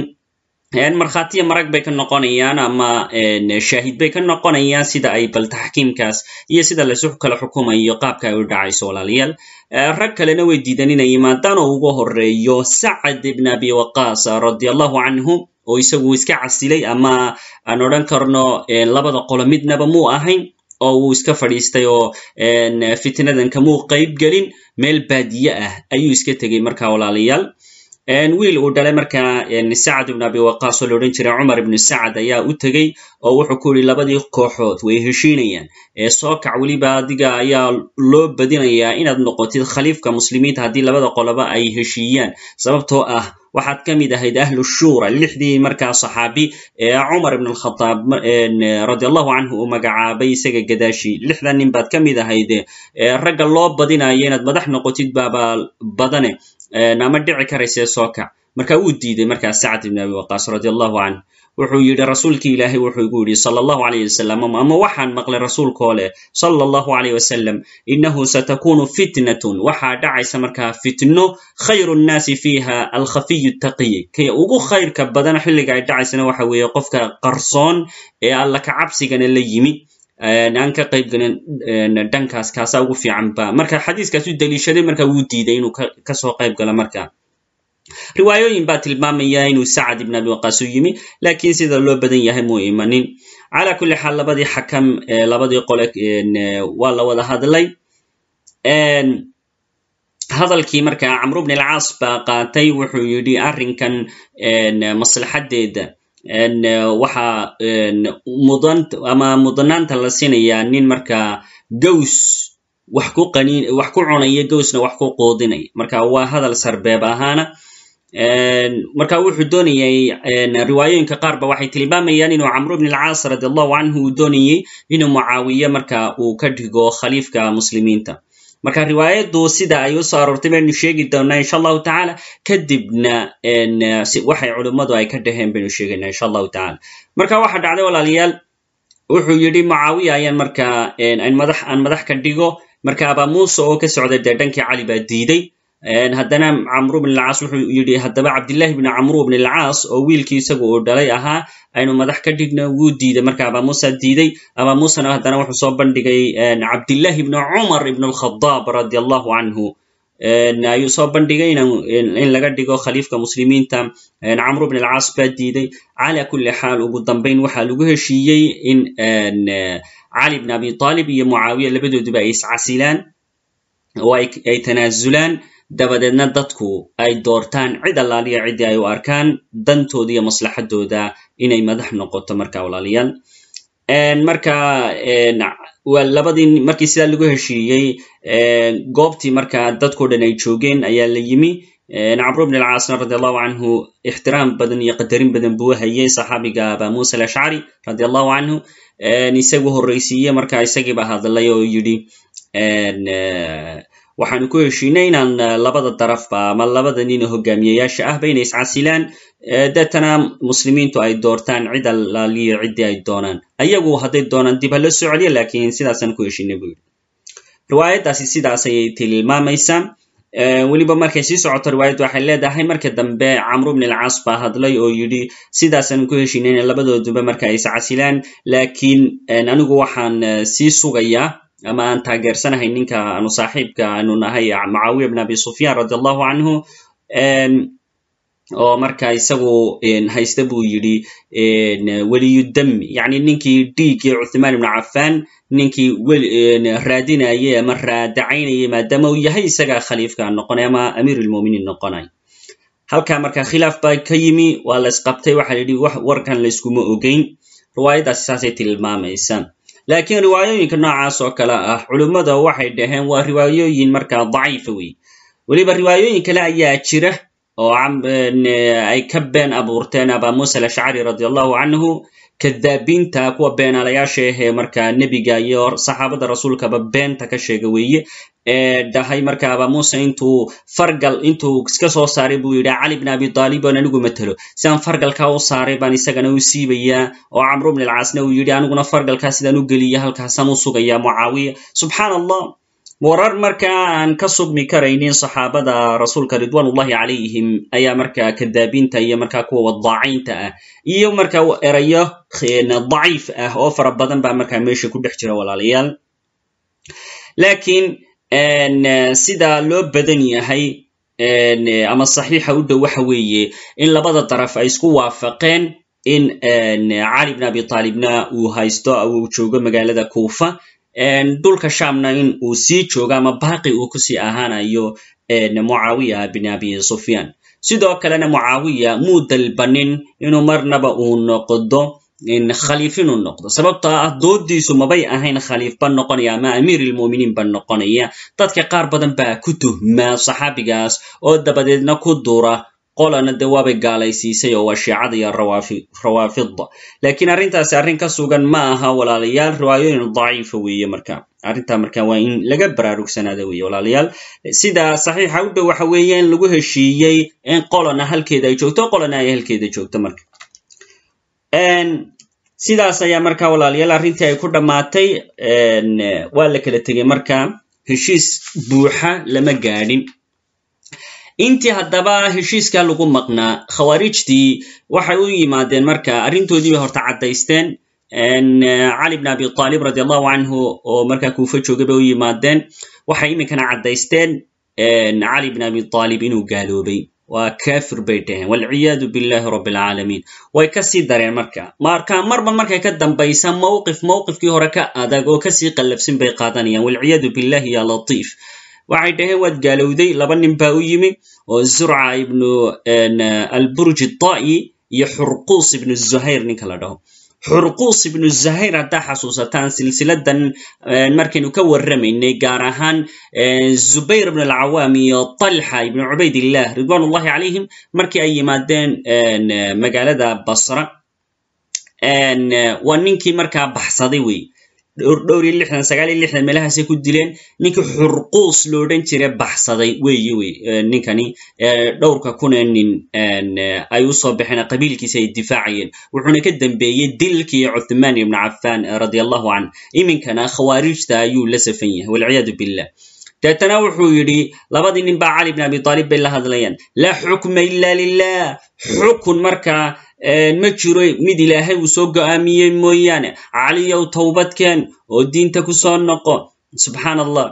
markhaatiya marag bay ka noqonayaan ama shaahid bay ka noqonayaan sida ay bal taxkiimkaas iyo sida laysu kala xukumayo qaabka ay u dhacayso walaalayaal rag kalena way diidan inay yimaadaan oo ugu horeeyo sacad ibn abi waqas radi allahu canhu oo isagu iska casilay ama aan odhan karno labada qolo midnaba muu ahayn oo uu iska fadhiistay oo fitnadan kamuu qayb gelin meel baadiye ah ayuu iska tegey marka walaalayaal wiil uu dhalay marka sacad ibn abi waqas oo la odhan jiray cumar ibnu sacad ayaa u tegey oo wuxuu ku yidhi labadii kooxood way heshiinayaan. Soo kac weliba adiga ayaa loo badinayaa inaad noqotid khaliifka muslimiinta haddii labada qoloba ay heshiiyaan. Sababtoo ah waxaad ka mid ahayd ahlu shura lixdii markaa saxaabi ee cumar ibn alkhadaab radi allahu canhu uu magacaabay isaga gadaashi. Lixdan nin baad ka mid ahayd ragga loo badinayo inaad madax noqotid baaba badane nama dhici karaysee soo kac marka wuu diiday markaa sacd ibn abi waqas radi allahu canh wuxuu yidhi rasuulkii ilaahay wuxuu igu yidhi sala allahu alayh wasalam ama waxaan maqlay rasuulkoo leh sala allahu alayh wasalam innahu satakunu fitnatun. Waxaa dhacaysa markaa fitno khayru nnaasi fiiha alkhafiyu taqiy kay ugu khayrka badan xilliga ay dhacaysana waxa weeye qofka qarsoon ee alla ka cabsigana la yimi aan ka qayb gelin dhankaas kaasaa ugu fiican ba marka xadiiskaas u daliishaday marka wuu diiday inuu ka soo qayb galo marka. Riwaayooyin baa tilmaamaya inuu sacad ibn abi waqas u yimi lakiin sida loo badan yahay muu imanin. Cala kulli xaal labadii xakam labadii qole waa la wada hadlay. Hadalkii marka camru bn alcaas baa qaatay wuxuu yidhi arrinkan maslaxadeeda waxaa mudan ama mudnaanta la siinayaa nin marka gows wax ku qanin wax ku cunaya gowsna wax ku quudinaya. Marka waa hadal sarbeeb ahaana. Marka wuxuu doonayay riwaayooyinka qaar ba waxay tilmaamayaan inuu camru bn alcaas radi allahu canhu uu doonayey inuu mucaawiye marka uu ka dhigo khaliifka muslimiinta marka riwaayaddu sida ay u soo aroortay baynu sheegi doonaa insha allahu tacaala. Kadibna waxay culummadu ay ka dhaheen baynu sheegaynaa insha allahu tacaala. Marka waxa dhacday walaalayaal wuxuu yidhi mucaawiya ayaan marka madax aan madax ka dhigo. Marka abaa muuse oo ka socday dee dhankii cali baa diiday haddana camru bn alcaas wuxuu yidhi haddaba cabdillahi bni camru bn alcaas oo wiilkii isagu uu dhalay ahaa aynu madax ka dhigno wuu diiday. Marka abaa muusa diiday abaa muusana haddana wuxuu soo bandhigay cabdillahi bni cumar ibn alkhadaab radi allahu canhu ayuu soo bandhigay in laga dhigo khaliifka muslimiinta. Camru bn alcaas baa diiday. Cala kulli xaal ugu dambayn waxaa lagu heshiiyey in cali bn abi talib iyo mucaawiya labadooduba ay iscasilaan oo ay tanaasulaan dabadeedna dadku ay doortaan cid allaaliya ciddii ay u arkaan dantooda iyo maslaxadooda inay madax noqoto marka walaalayaal marka labadii markii sidaa lagu heshiiyey goobtii marka dadkao dhan ay joogeen ayaa la yimi. Camru bn alcaasna radi allahu canhu ixtiraam badan iyo qadarin badan buu hayay saxaabiga aba musa alashcari radi allahu canhu isagu horreysiiye marka isagiiba hadlay oo yidhi waxaanu ku heshiinay inaan labada darafba ama labada nina hogaamiyayaasha ahba inay iscasilaan deetana muslimiintu ay doortaan cid allaaliyo ciddii ay doonaan. Ayagu hadday doonaan dib hala soo celiya laakiin sidaasaan ku heshiinay buu yidhi. Riwaayaddaasi sidaas ayay tilmaamaysaa. Weliba markay sii socoto riwaayaddu waxay leedahay marka dambe camru bn alcaas baa hadlay oo yidhi sidaasaan ku heshiinayna labadooduba marka ay iscasilaan lakiin anigu waxaan sii sugayaa ama aan taageersanahay ninka aanu saaxiibka aanu nahay mucaawiya bn abi sufyan radi allahu canhu oo marka isagu haysta buu yidhi weliyudami yani ninkii dhiiggii cuthmaan ibn cafan ninkii raadinayay ama raadacaynayay maadaama uu yahay isagaa khaliifka noqonay ama amiir lmuminiin noqonay. Halkaa marka khilaaf baa ka yimi waa la isqabtay waxa la yidhi warkan layskuma ogeyn. Riwaayaddaasi saasay tilmaamaysa laakiin riwaayooyinka noocaas oo kale ah culummada waxay dhaheen waa riwaayooyin markaa daciifa wey weliba riwaayooyin kale ayaa jira oo ay ka been abuurteen aba musa alashcari radi allahu canhu kadaabiinta kuwa beenaalayaasha ahee marka nebiga iyo saxaabada rasuulkaba beenta ka sheega weeye. Ee dhahay marka aba muuse intuu fargal intuu iska soo saaray buu yidhi cali bn abi taalib oon anigu matelo sidaan fargalkaa u saaray baan isagana u siibayaa oo camru bn alcaasna uu yidhi aniguna fargalkaa sidaan u geliya halkaasaan u sugaya mucaawiya. Subxaan allah warar marka aan ka sugmi karaynin saxaabada rasuulka ridwan ullahi calayhim ayaa marka kadaabiinta iyo marka kuwa wadaacaynta ah iyo marka erayo daciif ah oo fara badan baa marka meesha ku dhex jira walaalayaal. Lakiin sida loo badan yahay ama saxiixa u dhow waxa weeye in labada daraf ay isku waafaqeen in cali bn abi taalibna uu haysto uu joogo magaalada kuufa dhulka shamna in uu sii joogo ama baaqi uu ku sii ahaanayo mucaawiya bin abi sufyan. Sidoo kalena mucaawiya muu dalbanin inuu marnaba uu noqdo khaliif inuu noqdo. Sababtoo ah doodiisu mabay ahayn khaliifba noqonaya ama amiir ilmuminiin ba noqonaya. Dadka qaar badan baa ku tuhma saxaabigaas oo dabadeedna ku dura qolana de waabay gaalaysiisay oo waa shiicada iyo rawaafidda. Lakiin arrintaasi arrin ka sugan ma aha walaalayaal. Riwaayooyin daciifa weeye marka. Arrintaa marka waa in laga baraarugsanaada weeye walaalayaal. Sida saxiixa u dhow waxa weeye in lagu heshiiyey in qolana halkeeda ay joogto qolana ay halkeeda joogto marka. Sidaas ayaa marka walaalayaal arrintii ay ku dhammaatay. Waa la kala tegey marka. Heshiis buuxa lama gaadhin intii haddaba heshiiska lagu maqnaa khawaarijtii waxay u yimaadeen marka arrintoodiibay horta caddaysteen. Cali bn abi taalib radi allahu canhu oo markaa kuufa joogay bay u yimaadeen. Waxay iminkana caddaysteen. Cali bn abi taalib inuu gaaloobay. Waa kafir bay dhaheen. Walciyaadu billahi rabb alcaalamiin way ka sii dareen marka. Marka marba markay ka dambaysa mowqif mowqifkii hore ka adag oo ka sii qallafsin bay qaadanayaan walciyaadu billahi ya latiif waxay dhaheen waad gaalowday laba nin baa u yimi oo zurca ibnu alburji ta'i iyo xurquus ibnu zuhayr ninka la dhaho. Xurquus ibnu zuhayr haddaa xasuusataan silsiladan markaynu ka warramaynay gaar ahaan zubayr ibn alcawaam iyo talxa ibnu cubaydillah ridwan ullahi calayhim markii ay yimaadeen magaalada basra. Waa ninkii markaa baxsaday wey dhowr iyo lixdan sagaal iyo lixdan meelahaasay ku dileen ninkii xurquus lo odhan jira baxsaday. Weeye wey ninkani dhowrka kuna nin ay u soo baxeen qabiilkiisa ay difaacayeen. Wuxuuna ka dambeeyey dilkii cuthmaan ibnu cafan radi allahu canh iminkana khawaarijta ayuu la safan yahay walciyaadu billah. Deetana wuxuu yidhi labadii nin baa cali bn abi aalib bay la hadlayaan. Laa xukma ila lilah xukun markaa ma jiro mid ilaahay uu soo go'aamiyey mooyaane. Caliyow towbadkeen oo diinta ku soo noqo. Subxaan allah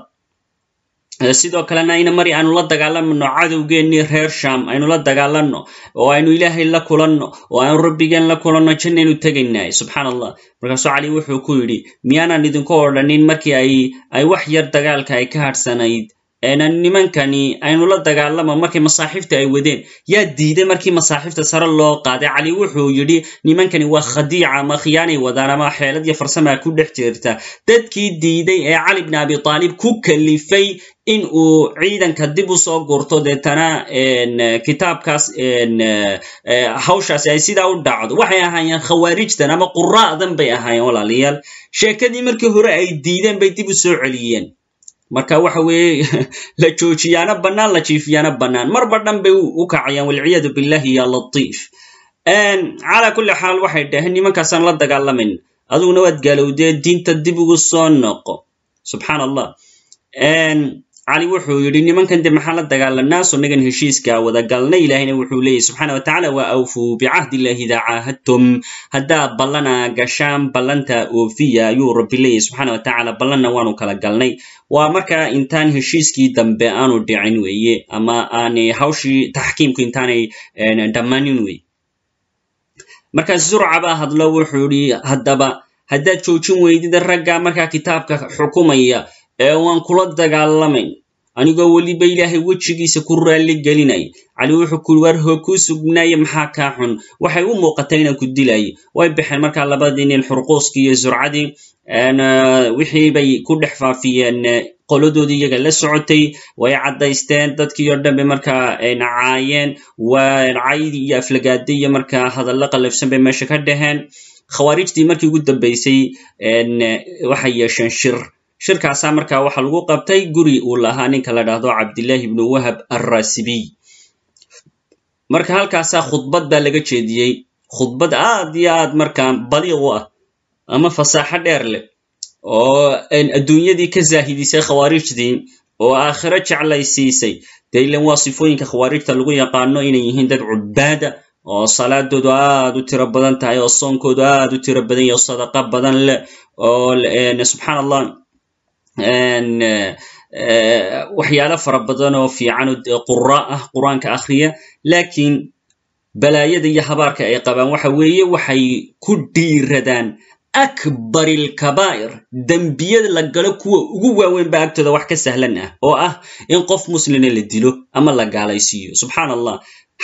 sidoo kalena ayna mari aynu la dagaalamno cadowgeennii reer sham aynu la dagaalanno oo aynu ilaahay la kulanno oo aynu rabbigeen la kulanno jannaynu tegaynay subxaan allah markaasuu cali wuxuu ku yidhi miyaanaan idinku odhanin markii ay ay wax yar dagaalka ay ka hadhsanayd nimankani aynu la dagaalamo markay masaaxiifta ay wadeen. Yaa diiday markii masaaxiifta sare loo qaaday? Cali wuxuu yidhi nimankani waa khadiica ama khiyaanay wadaan ama xeelad iyo farsamaa ku dhex jirta. Dadkii diiday ee cali bn abi aalib ku kalifay in uu ciidanka dib u soo gurto. Deetana kitaabkaas hawshaasi ay sidaa u dhacdo. Waxay ahaayeen khawaarijtan ama qura'dan bay ahaayeen walaalayaal sheekadii markii hore ay diideen bay dib u soo celiyeen marka waxa weeye [LAUGHS] la joojiyaana bannaan la jiifiyaana bannaan. Marba dhan bay u kacayaan walciyaadu billahi ya latiif. Calaa kulli xaal waxay dhaheen nimankaasaan la dagaalamayn adiguna waad gaalowdee diinta dib ugu soo noqo. Subxaan allah cali wuxuu yidhi nimankan de maxaa la dagaalanaa? Sunnagan heshiiska wada galnay ilahayna wuxuu leeyahy subxana watacaala wa awfuu bicahdi illahi idaa caahadtum. Haddaa ballana gashaan ballanta oofiya ayuu rabbi leeyahy subxaana watacaala ballanna waanu kala galnay. Waa markaa intaan heshiiskii dambe aanu dhicin weeye ama aanay hawshii taxkiimku intaanay dhammaanin weye markaa zurca baa hadlo wuxuu yidhi haddaba haddaad joojin weydida ragga markaa kitaabka xukumaya ee waan kula dagaalamayn anigoo weliba ilaahay wejigiisa ku raalli gelinay. Cali wuxuu kuri war hoo kuu sugnaaya maxaa kaa xun? Waxay u muuqatay inaan ku dilay. Way baxeen markaa labadii nin xurquuskii iyo zurcadii wixii bay ku dhex faafiyeen qoladoodii iyaga la socotay. Way caddaysteen dadkii oo dhan bay markaa nacaayeen waa caydi iyo aflagaadi iyo markaa hadallo qallafsan bay meesha ka dhaheen. Khawaarijtii markii ugu dambaysay waxay yeesheen shir shirkaasaa markaa waxaa lagu qabtay guri uu lahaa ninka la dhahdo cabdillahi ibnu wahab alrasibiy marka halkaasaa khudbad baa laga jeediyey. Khudbad aad iyo aad markaa baliiq u ah ama fasaaxo dheer leh oo adduunyadii ka zaahidisay khawaarijtii oo aakhiro jeclaysiisay dee waa sifooyinka khawaarijta lagu yaqaano inay yihiin dad cubbaada oo salaadoodu aad u tiro badan tahay oo soonkoodu aad u tiro badan yahy oo sadaqa badan leh oo subxaan allah waxyaalo fara badan oo fiican oo qura ah qur'aanka akhriya. Laakiin balaayada iyo habaarka ay qabaan waxa weeye waxay ku dhiiradaan akbar ilkabaa'ir dembiyada la galo kuwa ugu waaweyn ba agtooda wax ka sahlan ah oo ah in qof muslina la dilo ama la gaalaysiiyo. Subxaan allah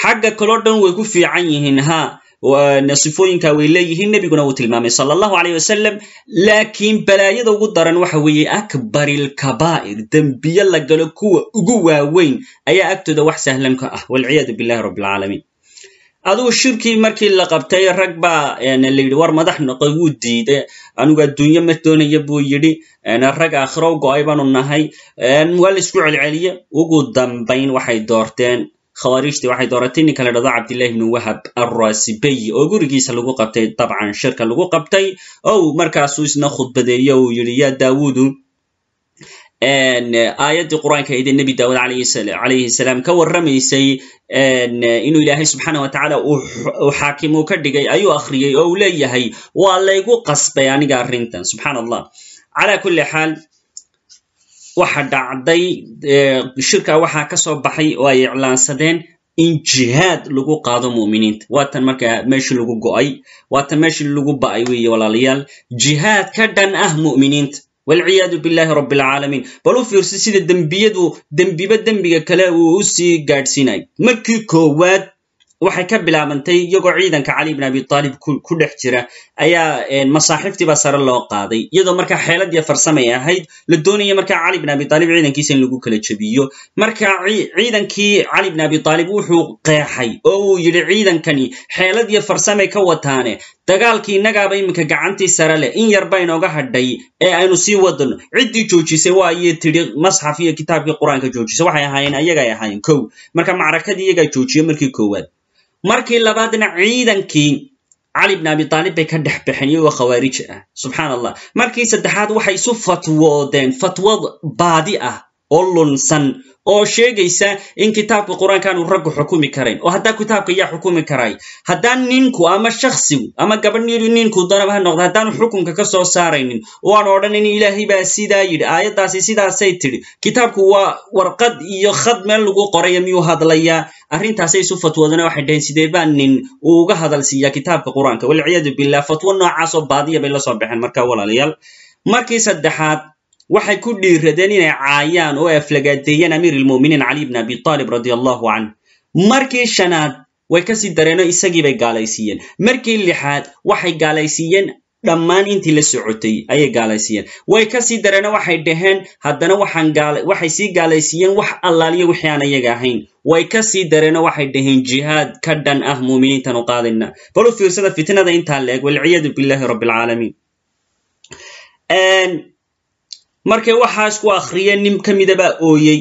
xagga kaloo dhan way ku fiican yihiin ha sifooyinka way leeyihiin nebiguna uu tilmaamay sala allahu aleyh wasalam laakiin balaayada ugu daran waxa weeye akbar ilkabaa'ir dembiye la galo kuwa ugu waaweyn ayaa agtooda wax sahlan ka ah. Walciyaadu billahi rabbi alcaalamiin shirkii markii la qabtay rag baa la war madax noqoy wuu diiday anigu adduunye ma doonaya buu yidhi. Rag aakhiro go'ay baanu nahay. Waa la isku celceliye. Ugu dambayn waxay doorteen khawaarijtii waxay dooratay ninka la dhado cabdillahi ibnu wahab alrasibiy oo gurigiisa lagu qabtay dabcan shirka lagu qabtay. Oo markaasuu isna khudbadeeye uu yidhi yaa daawudu aayaddii qur'aanka aydee nebi daawud calayhi salaam ka warramaysay inuu ilaahay subxaana wa tacaala uu xaakim uu ka dhigay ayuu akhriyey oo uu leeyahay waa laygu qasbay aniga arrintan subxaan allah calaa kulli xaal waxa dhacday shirka waxaa ka soo baxay oo ay iclaansadeen in jihaad lagu qaado mu'miniinta waatan markaa meeshii lagu go'ay waatan meeshii lagu ba'ay weeye walaalayaal. Jihaad ka dhan ah mu'miniinta walciyaadu billahi rabbi alcaalamiin bal u fiirsa sida dembiyadu dembiba dembiga kale uu u sii gaadhsiinay. Markii koowaad waxay ka bilaabantay iyagoo ciidanka cali bn abi aalib ku dhex jira. Ayaa masaaxiiftiibaa sare loo qaaday. Iyadoo markaa xeeladiyo farsamay ahayd la doonaya markaa cali bn abi aalib ciidankiisa in lagu kala jebiyo. Marka ciidankii cali bn abi aalib wuxuu qeexay oo uu yidhi ciidankani xeeladiyo farsamay ka wataane. Dagaalkii innagaaba iminka gacantii sare leh in yarba inooga hadhay ee aynu sii wadano ciddii joojisay waa tidhi masxaf iyo kitaabkii qur'aanka joojisay. Waxay ahaayeen ayagay ahaayeen kow. Marka macrakadii iyagaa joojiye markii koowaad markii labaadna ciidankii cali bn abi aalib bay ka dhex baxeen iyagoo khawaarij ah. Subxaan allah markii saddexaad waxay isu fatwoodeen fatwad baadi ah oo lunsan oo sheegaysa in kitaabka qur'aanka aanu raggu xukumi karayn oo haddaa kitaabka yaa xukumi karay haddaan ninku ama shaksigu ama gabadh ninku danaba ha noqda haddaanu xukunka ka soo saaraynin oo aan odhanin ilaahay baa sidaa yidhi aayaddaasi sidaasay tidhi kitaabku waa warqad iyo khad meel lagu qoraya miyuu hadlayaa? Arrintaasay isu fatwoodana waxay dhaheen sidee baa nin uu uga hadal siiyaa kitaabka qur'aanka? Walciyaadu billah fatwo noocaasoo baadiya bay la soo baxeen marka walaalayaal. Markii saddexaad waxay ku dhiiradeen inay caayaan oo aflagaadeeyeen amiir ilmuminiin cali bn abi aalib radi allahu canh markii shanaad way ka sii dareenoo isagii bay gaalaysiiyeen. Markii lixaad waxay gaalaysiiyeen. Dhammaan intii la socotay ayay gaalaysiiyeen. Way ka sii dareeno waxay dhaheen haddana waxay sii gaalaysiiyeen wax allaaliyo wixii aan ayaga ahayn. Way ka sii dareeno waxay dhaheen jihaad ka dhan ah muuminiintanu qaadayna bal u fiirsada fitnada intaa la eg walciyadu billahi rabbi markay waxaas ku akhriyeen nin ka midabaa ooyey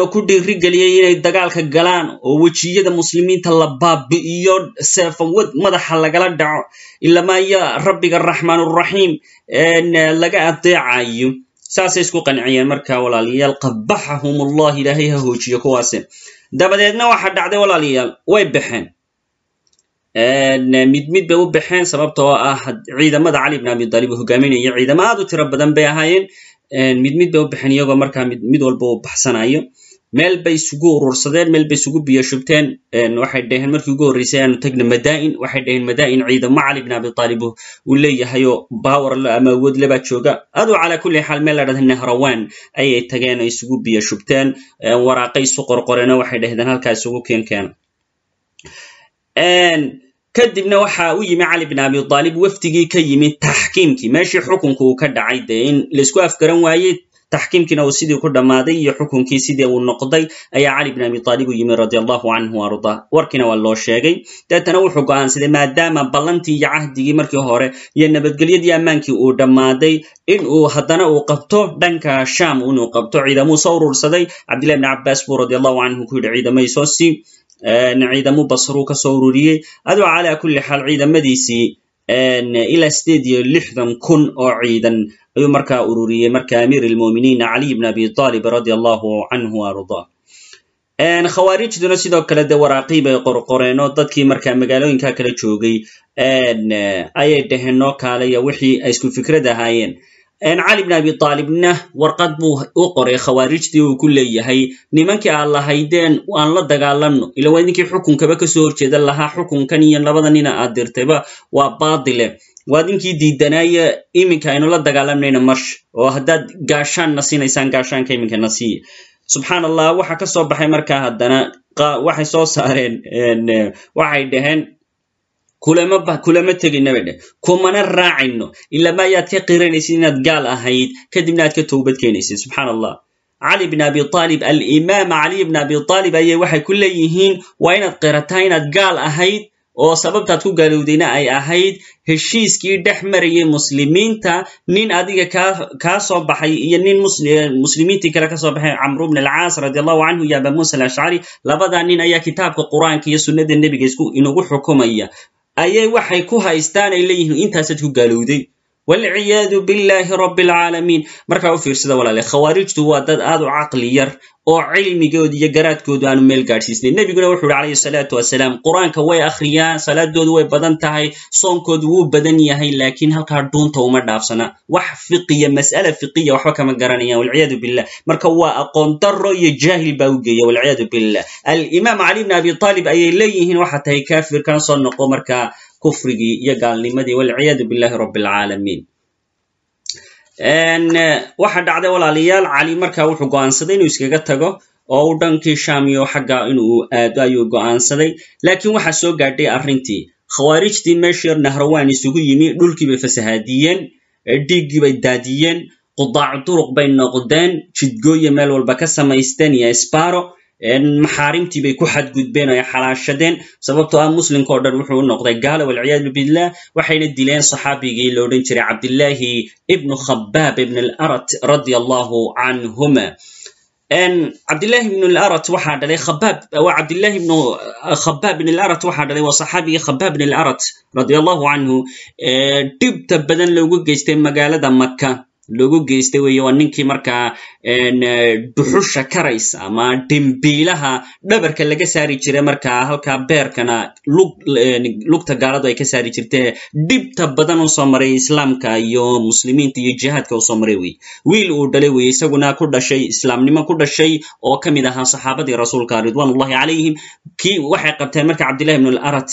oo ku dhiiri geliyey inay dagaalka galaan oo wejiyada muslimiinta la baabi'iyo seefawad madaxa lagala dhaco ilamaya rabbiga raxmaanuraxiim laga adeecayo. Saasay isku qanciyeen marka walaalayaal qabaxahum allah ilaahay ha hoojiyo kuwaase. Dabadeedna waxa dhacday walaalayaal way baxeen. Mid mid bay u baxeen sababta oo ah ciidamada cali bn abi uu hogaaminaya ciidamo aad u tiro badan bay ahaayeen mid mid bay u baxeen iyagoo markaa mid walba uu baxsanayo meel bay isugu urursadeen meel bay isugu biyo shubteen waxay dhaheen markii ugu horreysay aanu tagna madaa'in waxay dhaheen madaa'in ciidamo. Cali bn abi talib uu leeyahayoo bawar ama awood lebaa jooga. Aduu calaa kulli xaal meel la dhahda nahrawan ayay tageen oo isugu biyo shubteen waraaqay isu qorqoreeno waxay dhahdeen halkaa isugu keenkeena kadibna waxa u yimi cali bn abi aalib wafdigii ka yimi taxkiimkii. Meeshii xukunku uu ka dhacay dee in la isku afgaran waayey taxkiimkiina uu sidii ku dhammaaday iyo xukunkii sidii uu noqday ayaa cali bn abi aalib u yimi radi allahu canhu ardaa warkiina waa loo sheegay. Deetana wuxuu go'aansaday maadaama ballantii iyo cahdigii markii hore iyo nabadgelyadii ammaankii uu dhammaaday in uu haddana uu qabto dhanka sham inuu qabto ciidamuu soo urursaday. Cabdillahi bn cabbaas buu radi allahu canhu ku yidhi ciidamay ciidamu basruu ka soo ururiyey. Aduu calaa kulli xaal ciidamadiisii ilaa sideed iyo lixdan kun oo ciidan ayuu markaa ururiyey marka amiir ilmuminiin caliy bn abi talib radi allahu canhu ardaa khawaarijtuna sidoo kale dee waraaqii bay qorqoreenoo dadkii markaa magaalooyinka kala joogay. Ayay dhaheen noo kaalaya wixii ay isku fikrad ahaayeen cali bn abi aalibna warqad buu u qoray khawaarijtii uu ku leeyahay. Nimankii aad lahaydeen aan la dagaalanno ila waa idinkii xukunkaba ka soo horjeeda lahaa xukunkan iyo labada nina aad dirtayba waa baatile waa idinkii diidanaaye iminka aynu la dagaalamnayna marsh oo haddaad gaashaan na siinaysaan gaashaanka iminka na siiya subxaan allah waxa ka soo baxay markaa haddana waxay soo saareen waxay dhaheen kulama tegayna bay dheh kumana raacayno ilama ayaad ka qiranaysid inaad gaal ahayd kadibna aad ka towbad keenaysid. Subxaan allah cali bn abi aalib alimaama caliy bn abi aalib ayay waxay ku leeyihiin waa inaad qirataa inaad gaal ahayd oo sababtaad ku gaalowdayna ay ahayd heshiiskii dhex marayay muslimiinta nin adiga kaa soo baxay iyo nin muslimiintii kale ka soo baxay camru bn alcaas radi allahu canhu iyo aba musa alashcari labadaa nin ayaa kitaabka qur'aanka iyo sunnada nebiga inugu xukumaya ayay waxay ku haystaan ay leeyihiin intaasaad ku gaalowday walciyaadu billahi rabi alcaalamiin markaa u fiirsada walaale khawaarijtu waa dad aad u caqli yar oo cilmigooda iyo garaadkoodu aanu meel gaadhsiisnay nebiguna wuxu uhi calayhi salaatu wasalaam qur'aanka way akhriyaan salaadoodu way badan tahay soonkoodu wuu badan yahay laakiin halkaa dhuunta uma dhaafsana wax fiqiya mas'ala fiqiya waxba kama garanayaan walciyaadu billah marka waa aqoon daro iyo jaahil baa u geeya walciyaadu billah alimaam cali bn abi aalib ayay leeyihiin waxa tahay kafir kana soo noqo markaa kufrigii iyo gaalnimadii walciyaadu billahi rabi alcaalamiin waxa dhacday walaalayaal cali markaa wuxuu go'aansaday inuu iskaga tago oo uu dhankii sham iyo xagga inuu aado ayuu go'aansaday. Laakiin waxaa soo gaadhay arrintii khawaarijtii meeshii nahrawan isugu yimi dhulkii bay fasahaadiyeen dhiiggii bay daadiyeen qudaacu duruq bay noqdeen jidgooya meel walba ka samaysteen iyo sbaro maxaarimtii bay ku xadgudbeen oo ay xalaashadeen. Sababtoo ah muslimka o dhan wuxuu u noqday gaalo walciyaadu billah waxayna dileen saxaabigii la odhan jiray cabdillahi ibnu khabaab ibn alarat radia allahu canhuma cabdillahi ibn alarat waxaa dhalay khabaab waa cabdillahi ibnu khabaab ibn alarat waxaa dhalay waa saxaabigii khabaab ibn alarat radia allahu canhu dhibta badan loogu geystay magaalada maka loogu geystay weeye waa ninkii markaa dhuxusha karaysa ama dembiilaha dhabarka laga saari jiray markaa halkaa beerkana lugta gaaladu ay ka saari jirtee dhibta badan u soo maray islaamka iyo muslimiinta iyo jihaadka u soo maray wey. Wiil uu dhalay weye isaguna ku dhashay islaamnimo ku dhashay oo ka mid ahaa saxaabadii rasuulka ridwanullahi calayhim. Kii waxay qabteen marka cabdillahi ibnu arat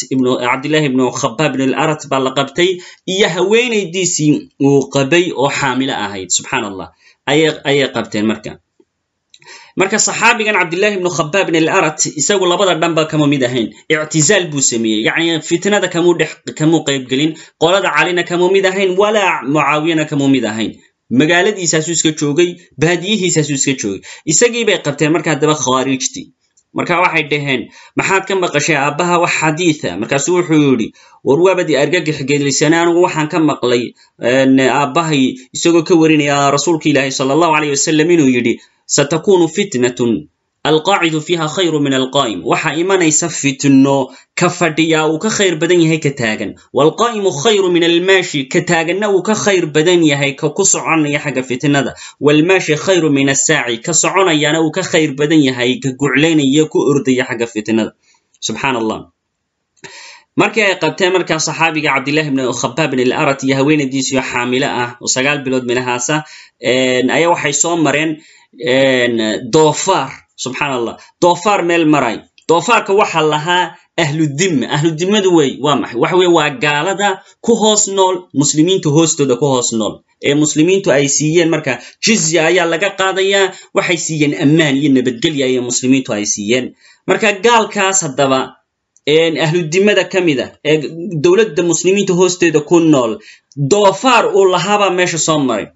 cabdillahi ibnu khabaab ibn alarat baa la qabtay iyo haweenaydiisii uu qabay oo xaamilo ahayd subxaan allah ayay qabteen marka. Marka saxaabigan cabdillahi ibnu khabaab ibn alarat isagu labada dhanba kama mid ahayn. Ictizaal buu sameeyey. Yacni fitnada kamuu dhex kamuu qaybgelin qolada calina kamuu mid ahayn walaa mucaawiyana kamuu mid ahayn. Magaaladiisaasuu iska joogay baadiyihiisaasuu iska joogay. Isagii bay qabteen marka haddaba khawaarijtii marka waxay dhaheen maxaad ka maqashay aabbaha wax xadiida markaasuu wuxuu yidhi war waabadi argagax gelisane anigu waxaan ka maqlay aabbahay isagoo ka warinaya rasuulka ilaahi sala allahu alayh wasalam inuu yidhi satakunu fitnatun alqaacidu fiiha khayru min alqaa'im. Waxaa imanaysa fitno ka fadhiya uu ka khayr badan yahay ka taagan. Waalqaa'imu khayru min almaashi ka taaganna uu ka khayr badan yahay ka ku soconaya xagga fitnada. Waalmaashi khayru min assaaci ka soconayana uu ka khayr badan yahay ka guclaynaya ku ordaya xagga fitnada. Subxaan allah markii ay qabteen markaa saxaabiga cabdillahi ibn khabaab ibn alarat iyo haweenaydiisiyo xaamilo ah oo sagaal bilood minahaasa ayaa waxay soo mareen doofaar subxaan allah doofaar meel maray. Doofaarka waxaa lahaa ahludimma ahludimmadu wey waa maxay? Waxa weye waa gaalada ku hoos nool muslimiinta hoostooda ku hoos nool. Ee muslimiintu ay siiyeen marka jizya ayaa laga qaadayaa waxay siiyeen ammaan iyo nabadgelya ayay muslimiintu ay siiyeen. Marka gaalkaas haddaba ahludimada ka mid a ee dowladda muslimiinta hoosteeda ku nool doofaar uu lahaabaa meesha soo maray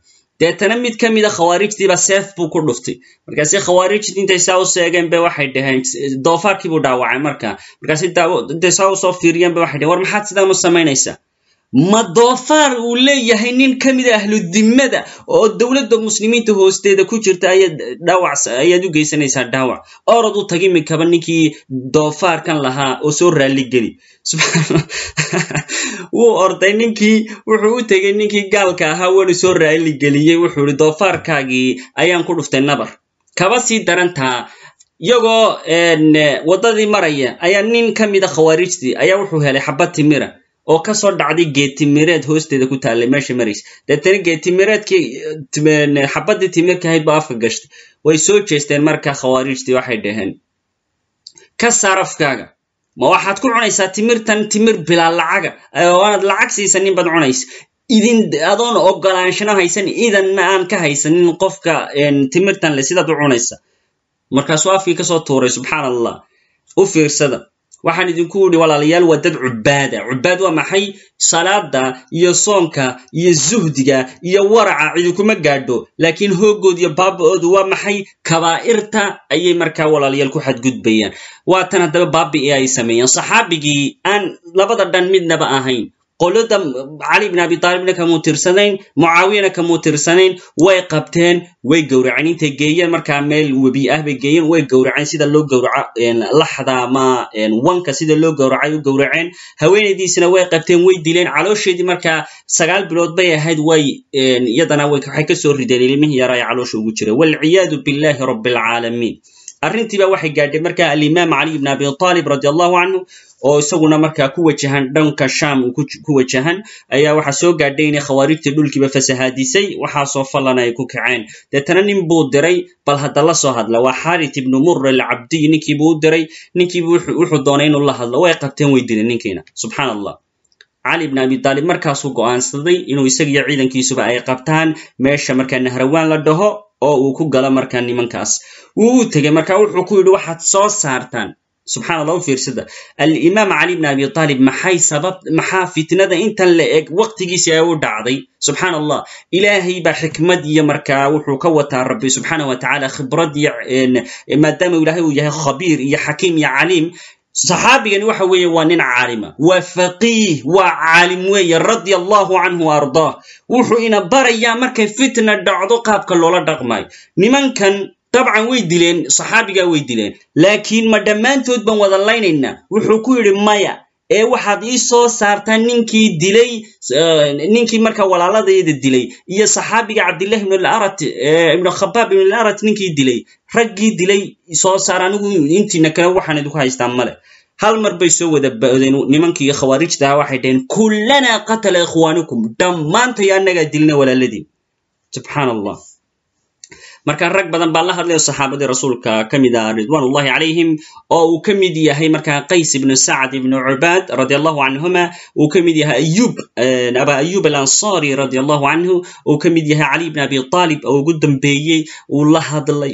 deetana mid ka mida khawaarijtiiba seef buu ku dhuftay. Markaasi khawaarijtii intay saa u seegeen ba waxay dhaheen doofaarkii buu dhaawacay marka markaasi intay saa u soo fiiriyeen ba waxay dhaheen war maxaad sidaan u samaynaysaa ma doofaar uu leeyahay nin ka mida ahludimmada oo dowladda muslimiinta hoosteeda ku jirta ayaad u geysanaysaa dhaawac. Orod u tagi mikaba ninkii doofaarkan lahaa oo soo raalligeli [LAUGHS] wuu orday ninkii wuxuu u tegey ninkii gaalka ahaa waanu soo raalligeliyey wuxuu ihi doofaarkaagii ayaan ku dhuftay nabar. Kaba sii darantaa iyagoo waddadii maraya ayaa nin ka mida khawaarijtii ayaa wuxuu helay xabad timira oo ka soo dhacday geetimireed hoosteeda ku taallay meesha maraysa deetana geetimireedkii xabaddii timirka ahayd ba afka gashtay. Way soo jeesteen marka khawaarijtii waxay dhaheen. Ka saarafkaaga ma waxaad ku cunaysaa timirtan timir bilaa lacaga? Oanaad lacag siisanin baad cunaysa idin adoon ogolaanshano haysan idanna aan ka haysanin qofka timirtan le sidaad u cunaysa markaasuu afkii ka soo tuuray subxaan allah u fiirsada waxaan idinku yidhi walaalayaal waa dad cubaada cubaad waa maxay? Salaada iyo soonka iyo zuhdiga iyo waraca cidinkuma gaadho. Laakiin hooggood iyo baaba-oodu waa maxay? Kabaa'irta ayay markaa walaalayaal ku xadgudbayaan. Waatan haddaba baabi'i ay sameeyeen saxaabigii aan labada dhan midnaba ahayn qolada cali bin abi taalibna kamuu tirsanayn mucaawiyana kamuu tirsanayn way qabteen way gowraceen. Intay geeyeen markaa meel webi ah bay geeyeen way gowraceen sida loo gowraco laxda ama wanka sida loo gowracay u gowraceen. Haweenaydiisina way qabteen way dileen. Caloosheedii markaa sagaal bilood bay ahayd way iyadana waxay ka soo rideen ilmihii yaraa ee caloosha ugu jira walciyaadu billahi rabi alcaalamiin arrintiiba waxay gaadhay marka alimaam cali ibn abi taalib radi canhu oo isaguna markaa ku wajahan dhanka sham ku wajahan ayaa waxaa soo gaadhay inay khawaarijtii dhulkiiba fasahaadisay waxaasoo fallana ay ku kaceen. Deetana nin buu diray bal hadda la soo hadla waa xarit ibnu mur alcabdiy ninkiibuu u diray ninkiibu wuxuu doonay inuu la hadlo way qabteen way dileen ninkiina subxaan cali ibn abi taalib markaasuu go'aansaday inuu isagiyo ciidankiisuba ay qabtaan meesha markaa nahrawaan la dhaho oo uu ku galo markaa nimankaas. Wuu tegey marka wuxuu ku yidhi waxaad soo saartaan subxana allah u fiirsada. Alimaam cali bn abi taalib maxay sabab maxaa fitnada intan la eg? Waqtigiisi ay u dhacday. Subxaan allah ilaahay baa xikmad iyo markaa wuxuu ka wataa rabbi subxaana wa tacala khibrad iyo maadaama ilaahay uu yahay khabiir iyo xakiim iyo caliim. Saxaabigani waxa weeye waa nin caalima. Waa faqiih waa caalim weeye radia allahu canhu ardaah. Wuxuu ina barayaa markay fitna dhacdo qaabka loola dhaqmayo. Nimankan dabcan way dileen saxaabigaa way dileen. Laakiin ma dhammaantood baan wada laynaynaa wuxuu ku yidhi maya ee waxaad ii soo saartaa ninkii dilay ninkii marka walaaladayda dilay iyo saxaabiga cabdillahi ibn alarat ibnu khabaab ibn alarat ninkii dilay. Raggii dilay soo saar anigu intiina kale waxaan idinku haystaa male. Hal mar bay soo wada ba'deen nimankii khawaarijtaha waxay dhaheen kullanaa qatala ikhwaanukum. Dhammaantay annagaa dilna walaaladiin subxaan allah marka rag badan baa la hadlayo saxaabadii rasuulka ka mid ah ridwanullahi calayhim oo uu ka mid yahay markaa qays ibnu sacd ibnu cubaad radi allahu canhuma uu ka mid yahay ayub aba ayub alansari radi allahu canhu uu ka mid yahay cali ibn abi talib oo ugu dambeeyey uu la hadlay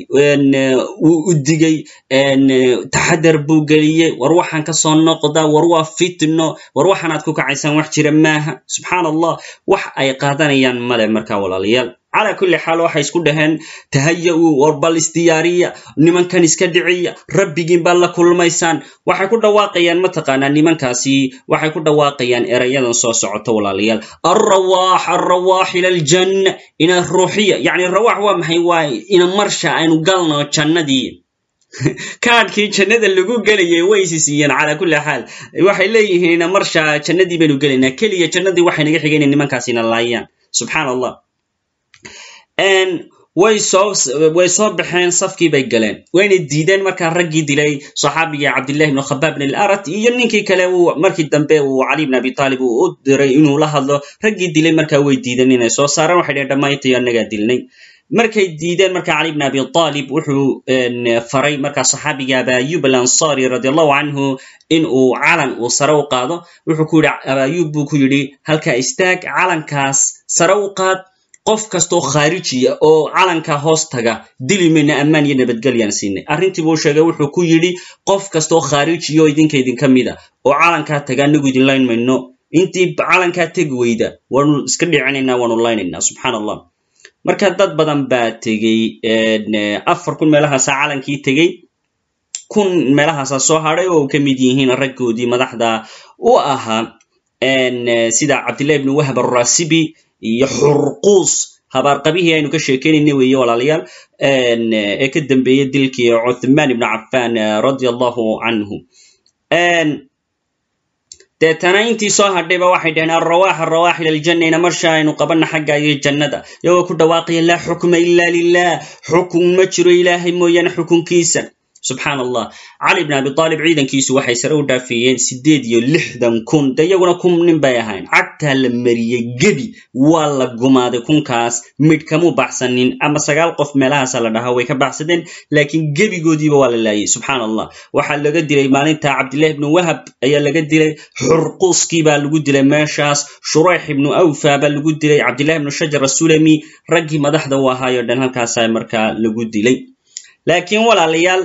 uu u digay taxadar buu geliyey war waxaan ka soo noqda war waa fitno war waxaanaad ku kacaysaan wax jira maaha subxaan allah wax ay qaadanayaan male markaa walaalayaal calaa kulli xaal waxay isku dhaheen tahaya-u war bal isdiyaariya nimankan iska dhiciya rabbigiin baad la kulmaysaan waxay ku dhawaaqayaan mataqaanaa nimankaasi waxay ku dhawaaqayaan erayadan soo socota walaalayaal alrawaax alrawaax ila aljanna ina ruuxiya. Yacni rawaax waa maxay? Waa ina marsha aynu galno jannadii. [LAUGHS] Kaadhkii jannada lagu gelayay way isi siiyeen calaa kulli xaal waxay leeyihiin ina marsha jannadii baynu gelaynaa. Keliya jannadii waxay naga xigeen in nimankaasina laayaan. Subxaan allah way soo baxeen safkii bay galeen. Wayna diideen markaa raggii dilay saxaabigii cabdillahi ibnu khabaab bin alarat iyo ninkii kale markii dambe uu cali ibn abi taalib uu u diray inuu la hadlo. Raggii dilay markaa way diideen inay soo saaraan waxay dheheen dhammaantayo annagaa dilnay. Markay diideen marka cali ibn abi taalib wuxuu faray markaa saxaabiga abayub alansari radi allahu canhu in uu calan uu sare u qaado. Wuxuu ku yidhi abayub buu ku yidhi halkaa istaag calankaas sare u qaad qof kastoo khaarijiya oo calanka hoos taga dili mayna ammaan iyo nabadgelyaan siinay. Arrintii buu sheegay wuxuu ku yidhi qof kastoo khaarijiya oo idinka idinka mida oo calankaa taga anagu idin layn mayno. Intii calankaa tegi weyda waanu iska dhicinaynaa waanu laynaynaa subxaan allah marka dad badan baa tegey afar kun meelahaasaa calankii tegey. Kun meelahaasaa soo hadhay oo ka mid yihiin raggoodii madaxda u ahaa sida cabdillahi ibnu wahab arasibi iyo xurquus habaarqabihii aynu ka sheekeynayna weeye walaalayaal ee ka dambeeyey dilkii cuthmaan ibnu cafan radi allahu canhu deetana intii soo hadhayba waxay dhaheen alrawaax alrawaax ila aljanna ina marsha aynu qabanna xagga iyo jannada. Iyagoo ku dhawaaqaya laa xukma ila lilah xukun ma jiro ilaahay mooyaane xukunkiisa subxaan allah cali bn abi aalib ciidankiisu waxay sare u dhaafeeyeen siddeed iyo lixdan kun de iyaguna kun nin bay ahayn. Cagtaa la mariyey gebi waa la gumaaday kunkaas. Midh kamuu baxsanin ama sagaal qof meelahaasa la dhahaa way ka baxsadeen laakiin gebigoodiiba waa la laayay. Subxaan allah waxaa laga dilay maalinta cabdillahi ibnu wahab ayaa laga dilay xurquuskii baa lagu dilay meeshaas. Shurayx ibnu awfa baa lagu dilay. Cabdillahi ibnu shajar asulami raggii madaxda u ahaayo dhan halkaasa markaa lagu dilay. Laakiin walaalayaal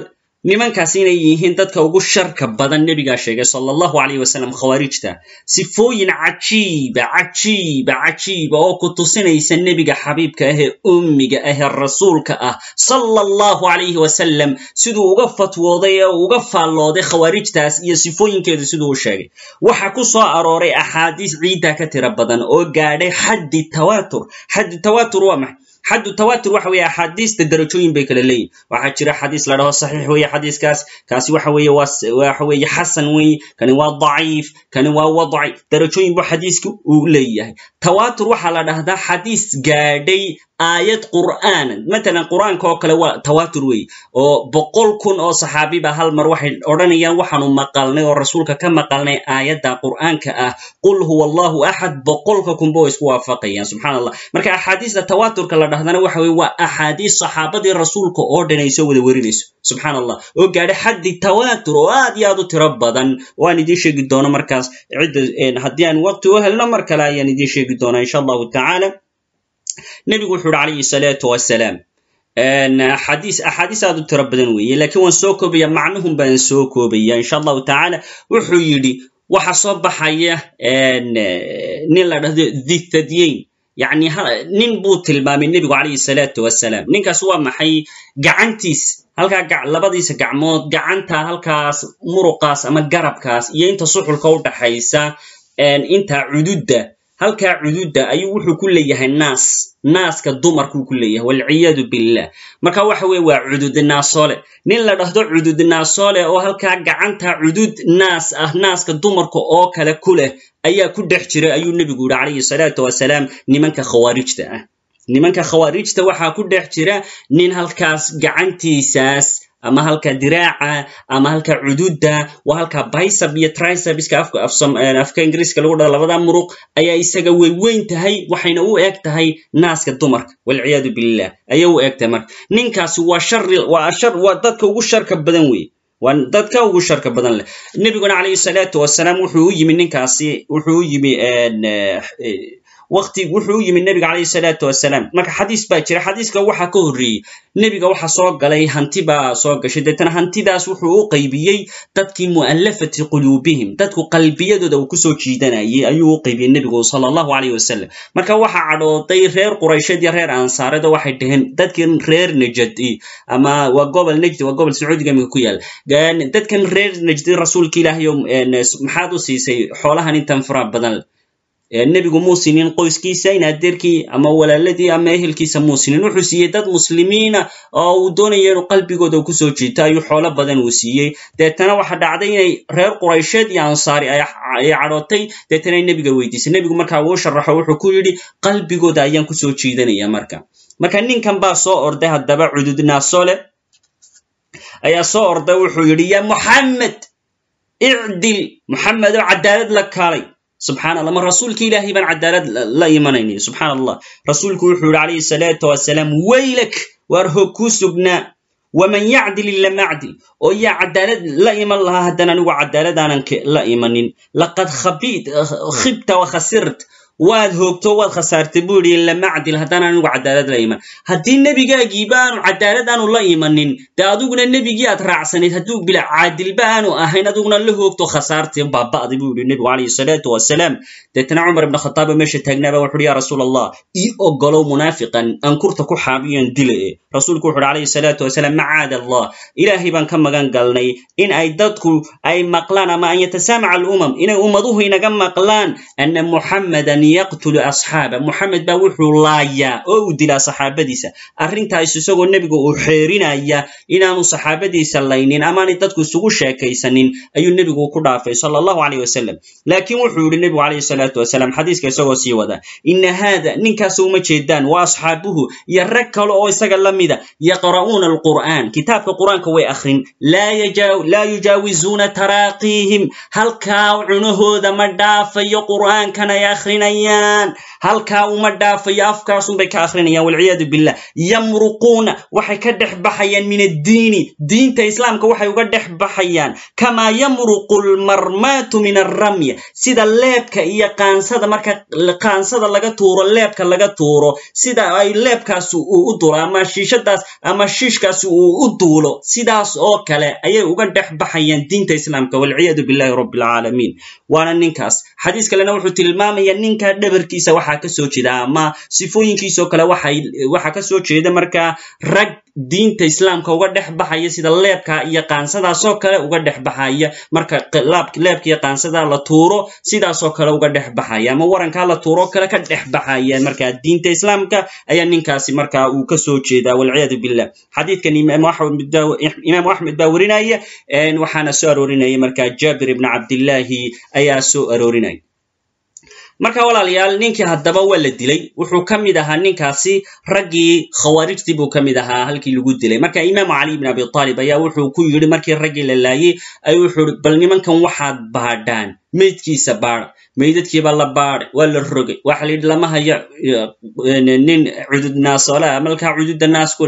nimankaas inay yihiin dadka ugu sharka badan nebigaa sheegay sala allahu alayh wasalam khawaarijta. Sifooyin cajiiba cajiiba cajiiba oo ku tusinaysa nebiga xabiibka ahee ummiga ahee rasuulka ah sala allahu alayhi wasalam siduu uga fatwooday ee uga faallooday khawaarijtaas iyo sifooyinkeedu siduu u sheegay. Waxa ku soo arooray axaadiis ciidda ka tira badan oo gaadhay xaddi tawatur xaddi tawatur waa maxay xaddu tawatur waxa weeye axaadiista darajooyin bay kala leeyihiin waxaa jira xadiis la dhaho saxiix weeye xadiiskaas. Kaasi waxa weeye waxa weeye xasan weeye kani waa daciif kani waa wadci. Darajooyin buu xadiiska uu leeyahay. Tawatur waxaa la dhahdaa xadiis gaadhay aayad qur'aan. Matalan qur'aanka oo kale waa tawatur weeye oo boqol kun oo saxaabiba hal mar waxay odhanayaan waxaanu maqalnay oo rasuulka ka maqalnay aayadda qur'aanka ah. Qul huwa allahu axad boqolka kunba way isku waafaqayaan subxaan allah marka axaadiista tawaturka la dhahdana waxa weye waa axaadiis saxaabadii rasuulka oo dhan ay soo wada werinayso subxaan allah oo gaadhay xaddi tawatur oo aad iyo aad u tiro badan. Waan idiin sheegi doono markaas cidda haddii aan waqti u helno mar kale ayaan idiin sheegi doonaa insha allahu tacaala nebigu wuxu uhi calayhi salaatu wasalaam xadiis axaadiis aad u tiro badan weeye lakiin waan soo koobaya macnuhun baan soo koobaya insha allahu tacaala. Wuxuu yidhi waxa soo baxaya nin la dhahdo dhithadyeyn yacni nin buu tilmaamay nebigu calayhi salaatu wasalaam ninkaas waa maxay? Gacantiis halkaa labadiisa gacmood gacanta halkaas muruqaas ama garabkaas iyo inta suxulka u dhaxaysa inta cududda halkaa cududa ayuu wuxuu ku leeyahay naas. Naaska dumarkuu ku leeyahay. Walciyaadu billah. Marka waxa weye waa cudud naasoole. Nin la dhahdo cudud naasoole oo halkaa gacanta cudud naas ah naaska dumarka oo kale ku leh ayaa ku dhex jira ayuu nebigu yihi calayhi salaatu wasalaam nimanka khawaarijta ah. Nimanka khawaarijta waxaa ku dhex jira nin halkaas gacantiisaas ama halka diraaca ama halka cududda waa halka bicep iyo tricepska afka afka ingiriiska lagu dhado labada muruq ayaa isaga weyweyn tahay waxayna u eg tahay naaska dumarka. Walciyaadu billah ayay u eg tahay marka. Ninkaasi waa waa dadka ugu sharka badan weeye waa dadka ugu sharka badan leh. Nebiguna calayhi salaatu wasalaam wuxuu u yimi ninkaasi wuxuu u yimi waqti wuxuu yimid nebiga calayhi salaatu wasalaam marka xadiis baa jira xadiiska waxaa ka horreeyey nebiga waxa soo galay hanti baa soo gashay. Deetana hantidaas wuxuu u qaybiyey dadkii mu'allafati quluubihim dadku qalbiyadooda uu ku soo jiidanayay ayuu u qaybiyey nebigu sala allahu calayh wasalam marka waxa cadhooday reer quraysheed iyo reer ansaareed oo waxay dhaheen dadkan reer najdi ama waa gobol najdi waa gobol sacuudiga imika ku yaal. Dadkan reer najdi rasuulka ilaahayo maxaad u siisay xoolahan intan faraha badan nebigu muu qoyskiisa in adeerkii ama walaaladii ama ehelkiisa muu wuxuu siiyey dad muslimiina oo uu doonaya inuu qalbigooda ku soo jiito ayuu xoolo badan uu siiyey. Deetana waxa dhacday inay reer quraysheed iyo ansaari ay cadhootay. Deetana nebiga weydiisay. Nebigu markaa uu sharaxo wuxuu ku yidhi qalbigooda ayaan ku soo jiidanaya marka. Marka ninkan baa soo orday haddaba cudud naasole ayaa soo orday wuxuu yidhi ya muxamed icdil. Muxamed oo cadaalad la kaalay subxana allah ma rasuulka ilaahay baan cadaalad la imanayni. Subxaan allah rasuulku wuxuu yihi calayhi salaatu wasalaam weylak waar hoog kuu sugnaa waman yacdil ilama acdil oo yaa cadaalad la iman lahaa haddaan anigu cadaaladaanan la imanin. Laqad khibta wa khasirt waad hoogto waad khasaartay buu yidhi lama cadil haddaan cadaalad la iman. Haddii nebigaagiiba aanu cadaalad aanu la imanin dee adiguna nebigii aad raacsanayd hadduu bila caadilba aanu ahayn adiguna la hoogto khasaartay baaba'day buu yidhi nebigu calayhi salaatu wasalaam. Deetana cumar ibn khataab oo meesha taagnaaba wuxu uhi ya rasuul allah ii ogolow munaafiqan ankurta ku xaabiyan dile. E rasuulku wuxu uhi calayhi salaatu wasalaam macaad allah ilaahay baan ka magan galnay in ay dadku ay maqlaan ama an yatasaamaca alumam inay ummaduhu inaga maqlaan ana muxammadan yaqtulu asxaaba. Muxamed baa wuxuu laayaa oo uu dilaa saxaabadiisa. Arrintaas isagoo nebigu uu xeerinaya inaanu saxaabadiisa laynin amaanay dadku isugu sheekaysanin ayuu nebigu ku dhaafay sala allahu calayh wasalam laakiin wuxuu yidhi nebigu calayhi salaatu wasalaam xadiiska isagoo sii wada ina haada ninkaas uma jeedaan waa asxaabuhu iyo rag kale oo isaga la mida yaqra'uuna alqur'aan. Kitaabka qur'aanka way akhrin laa yujaawizuuna taraaqiihim halkaa cunahooda ma dhaafayo qur'aankan ay akhrinayaan halkaa uma dhaafayo afkaasunbay ka akhrinayaan walciyaadu billah yamruquuna waxay ka dhex baxayaan min addiini. Diinta islaamka waxay uga dhex baxayaan. Kamaa yamruqu lmarmaatu min alramya sida leebka iyo qaansada marka qaansada laga tuuro leebka laga tuuro sida ay leebkaasi uu u dulo ama shiishadaas ama shiishkaasi uu u duulo sidaas oo kale ayay uga dhex baxayaan diinta islaamka. Walciyaadu billahi rabbi waana ninkaas. Xadiis kalena wuxuu tilmaamaya ninka dhabarkiisa waxaa ka soo jeeda ama sifooyinkiisoo kale waxaa ka soo jeeda markaa rag diinta islaamka uga dhex baxaya sida leebka iyo qaansadaasoo kale uga dhex baxaya marka leebka iyo qaansada la tuuro sidaasoo kale uga dhex baxaya ama warankaa la tuuro kale ka dhex baxaya. Marka diinta islaamka ayaa ninkaasi marka uu ka soo jeedaa walciyaadu billah. Xadiidkan imaamu axmed baa werinaya waxaana soo aroorinaya marka jaabir ibn cabdillahi ayaa soo aroorinaya marka walaalayaal ninkii haddaba waa la dilay. Wuxuu ka mid ahaa ninkaasi raggii khawaarijtii buu ka mid ahaa halkii lagu dilay. Marka imaamu cali ibn abi taalib ayaa wuxuu ku yidhi markii raggii la laayey ayuu wuxuu bal nimankan waxaad baadhaan meydkiisa baada meydadkiibaa la baaday waa la rogay. Waxa la yidhi lama hayo nin cudud naasoole ah malkaa cududda naas ku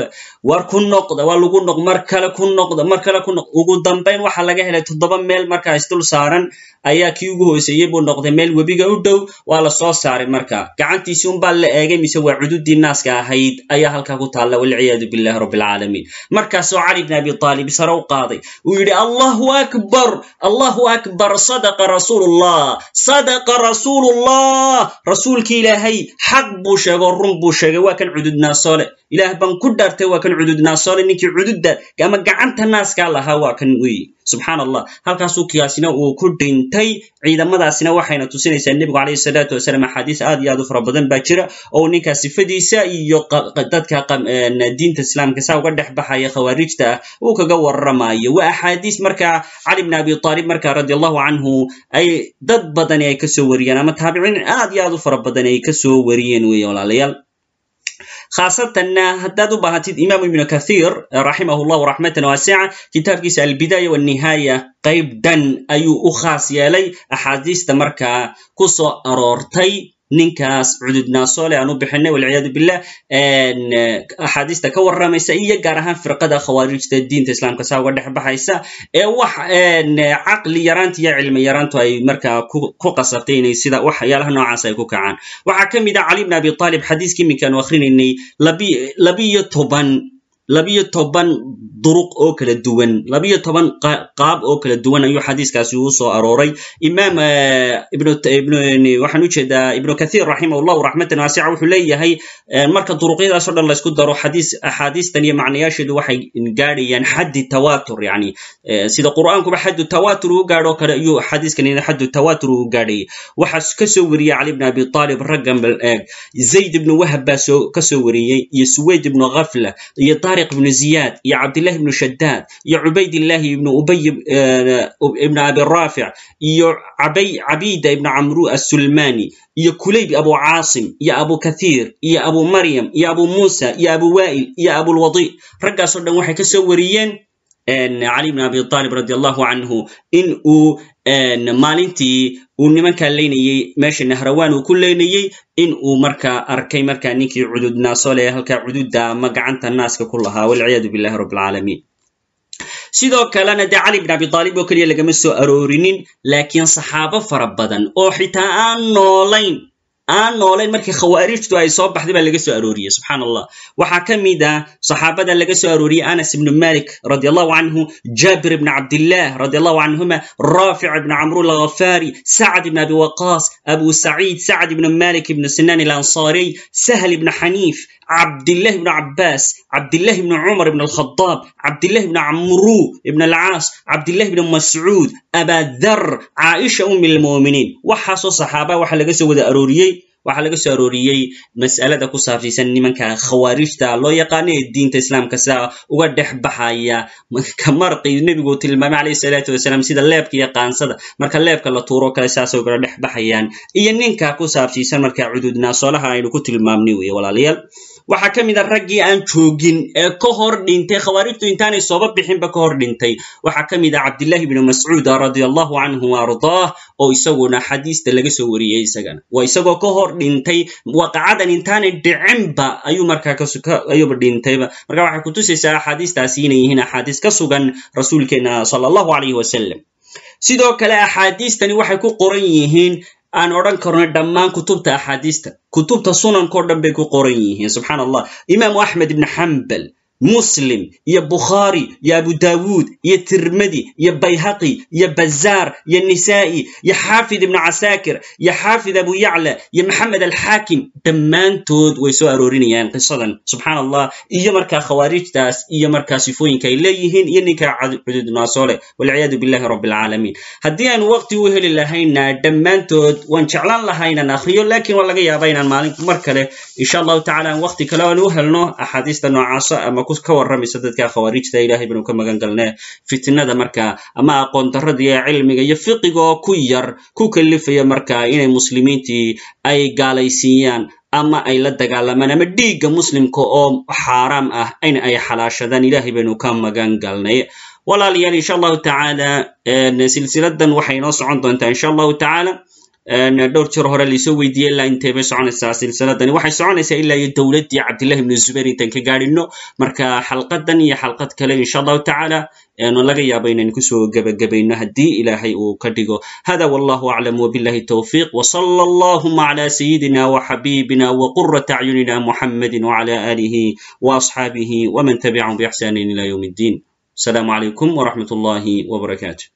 war ku noqda waa lagu noq mar kale ku noqda mar kale ku noqda ugu dambayn waxa laga helay toddoba meel markaa isdul saaran ayaa kii ugu hooseeyey buu noqday. Meel webiga u dhow waa la soo saaray marka gacantiisii unbaa la eegay mise waa cududdii naaska ahayd ayaa halkaa ku taalla walciyaadu billahi rabbi markaasoo cali bn abi taalib sare u qaaday uu yidhi allahu akbar allahu akbar sadaqa rasuulullah sadaqa rasuulullah rasuulkii ilaahay xaq buu sheegoo run buu sheegay. Waa kan cudud naasoole ilaah baan ku dhaartay waa kan cudud naasoole ninkii cududda ama gacanta naaskaa lahaa waa kan weyi subxaan allah halkaasuu kiyaasina uu ku dhintay ciidamadaasina waxayna tusinaysaa nebigu calayhi salaatu wasalaam axaadiis aad iyo aad u fara badan baa jira oo ninkaa sifadiisa iyo dadka diinta islaamka saa uga dhex baxaya khawaarijta ah uu kaga waramayo waa axaadiis markaa cali bn abi aalib marka radi allahu canhu ay dad badani ay ka soo wariyeen ama taabiciin aad iyo aad u fara badan ay ka soo wariyeen weeye walaalayaal khaasatanna haddaad u baahatid imaam ibnu kathir raximah llahu raxmatan waasica kitaabkiisa albidaaya walnihaaya qayb dhan ayuu u khaas yeelay axaadiista markaa ku soo aroortay ninkaas cududnaasoole aan u bixinay walciyaadu billah axaadiista ka warramaysa iyo gaar ahaan firqada khawaarijta diinta islaamka saa uga dhex baxaysa ee wax caqli yaraanta iyo cilmi yaraantu ay markaa ku qasabtay sida waxyaalaha noocaas ay ku kacaan. Waxaa ka mid ah cali bn abi aalib xadiiskii iminkaanu akrinaynay labiyo toban labiyo toban duruq oo kala duwan labiyo toban qaab oo kala duwan ayuu xadiiskaasi uu soo arooray. Imaam waxaan u jeedaa ibnu kathir raximah llahu raxmatan waasica wuxuu leeyahay marka duruqyadaasoo dhan laysku daro xadiis axaadiistan iyo macnayaasheedu waxay gaadhayaan xaddi tawatur yani sida qur'aankuba xaddu tawatur uu gaadho kale ayuu xadiiskan xaddu tawatur uu gaadhayay waxaa ka soo wariyey cali bn abi aalib raggan bal eeg zayd ibnu wahab baa soo ka soo wariyey iyo suwayd ibnu khafla iyo طارق بن زياد يا عبد الله بن شداد يا عبيد الله بن أبي بن أبي الرافع يا عبي عبيدة بن عمرو السلماني يا كليب أبو عاصم يا أبو كثير يا أبو مريم يا أبو موسى يا أبو وائل يا أبو الوضيء رجع صدق waxay ka soo wariyeen cali bn abi aalib radi allahu canhu in uu maalintii uu nimankaa leynayey meesha nahrawaan uu ku leynayey in uu markaa arkay markaa ninkii cudud naasole halkaa cududda ama gacanta naaska ku lahaa walciyaadu billahi rabb sidoo kalena dee cali bn abi aalib oo keliya lagama soo aroorinin laakiin saxaabo fara badan oo xitaa aan noolayn aan noolayn markii khawaarijtu ay soo baxday baa laga soo arooriyey subxaan allah waxaa ka mid ah saxaabada laga soo arooriyey anas ibnu malik radi allahu canhu jabir ibn cabdillah radi allahu canhuma rafic ibn camru alghafari sacd ibn abi waqas abu saciid sacd ibn malik ibn sinan alansariy sahl ibn xaniif cabdillah ibn cabaas cabdillah ibn cumar ibn alkhadaab cabdillah ibn camru ibn alcaas cabdillah ibn mascuud abadar caaisha umi lmuminiin waxaasoo saxaaba waxa laga soo wada arooriyey waxaa laga soo arooriyey mas'alada ku saabsiisan nimanka khawaarijta loo yaqaano ee diinta islaamka sidaa uga dhex baxaya ka marqi nebigu tilmaamay calayhi salaatu wasalaam sida leebka iyo qaansada. Marka leebka la tuuro kale sidaasay ugala dhex baxayaan. Iyo ninka ku saabsiisan marka cududnaasoolaha aynu ku tilmaamnay weye walaalayaal waxaa ka mid a raggii aan joogin ee ka hor dhintay khawaarijtu intaanay sooba bixinba ka hor dhintay. Waxaa ka mid ah cabdillahi ibnu mascuud radia allahu canhu wa ardaah oo isaguna xadiista laga soo wariyey isagana. Waa isagoo ka hor dhintay waqacadan intaanay dhicinba ayuu markaa ayuuba dhintayba. Marka waxay kutusaysaa axaadiistaasi inay yihiin axaadiis ka sugan rasuulkeena sala allahu calayhi wasalam sidoo kale axaadiistani waxay ku qoran yihiin aan odhan karno dhammaan kutubta axaadiista. Kutubta sunankao dhan bay ku qoran yihiin subxaan allah imaamu axmed ibn xambal muslim iyo bukhaari iyo abu dawuud iyo tirmidi iyo bayhaqi iyo bazaar iyo nisa'i iyo xaafid ibnu casaakir iyo xaafid abu yacla iyo maxamed alxaakim. Dhammaantood way soo aroorinayaan qisadan subxaan allah iyo markaa khawaarijtaas iyo markaa sifooyinka ay leeyihiin iyo ninka cududnaasoole walciyaadu billahi rabbi haddii aanu waqti u heli lahayna dhammaantood waan jeclaan lahaa inaan akhriyo laakiin waa laga yaaba inaan maalin mar kale insha allahu tacala aan waqti kale aan u helno axaadiista noocaasa ama ka warramaysa dadka khawaarijta ilahay baynu ka magan galnee fitnada markaa ama aqoon darrada iyo cilmiga iyo fiqiga oo ku yar ku kalifaya markaa inay muslimiintii ay gaalaysiiyaan ama ay la dagaalamaan ama dhiigga muslimka oo xaaraam ah in ay xalaashadaan ilahay baynu ka magan galnay walaalayaal insha allahu tacaala silsiladan waxay inoo socon doontaa insha allahu tacaala dhowr jir hore laisoo weydiiyey ilaa intee soconaysaa silsiladani. Waxay soconaysaa ilaa iyo dowladdii cabdillahi ibnu zubayr intaan ka gaadhino marka xalqadan iyo xalqad kale insha allahu tacaala laga yaabo inaynu ku soo gebagabayno haddii ilaahay uu ka dhigo. Hada wallahu aclam wbillahi towfiq wsala allahuma cla sayidina wxabibina wqurata acyunina muxamadi wcla alihi wasxaabihi wman tabicahum bixsani ila ywm اddin asalaamu calaykum wraxmat اllahi wbarakatu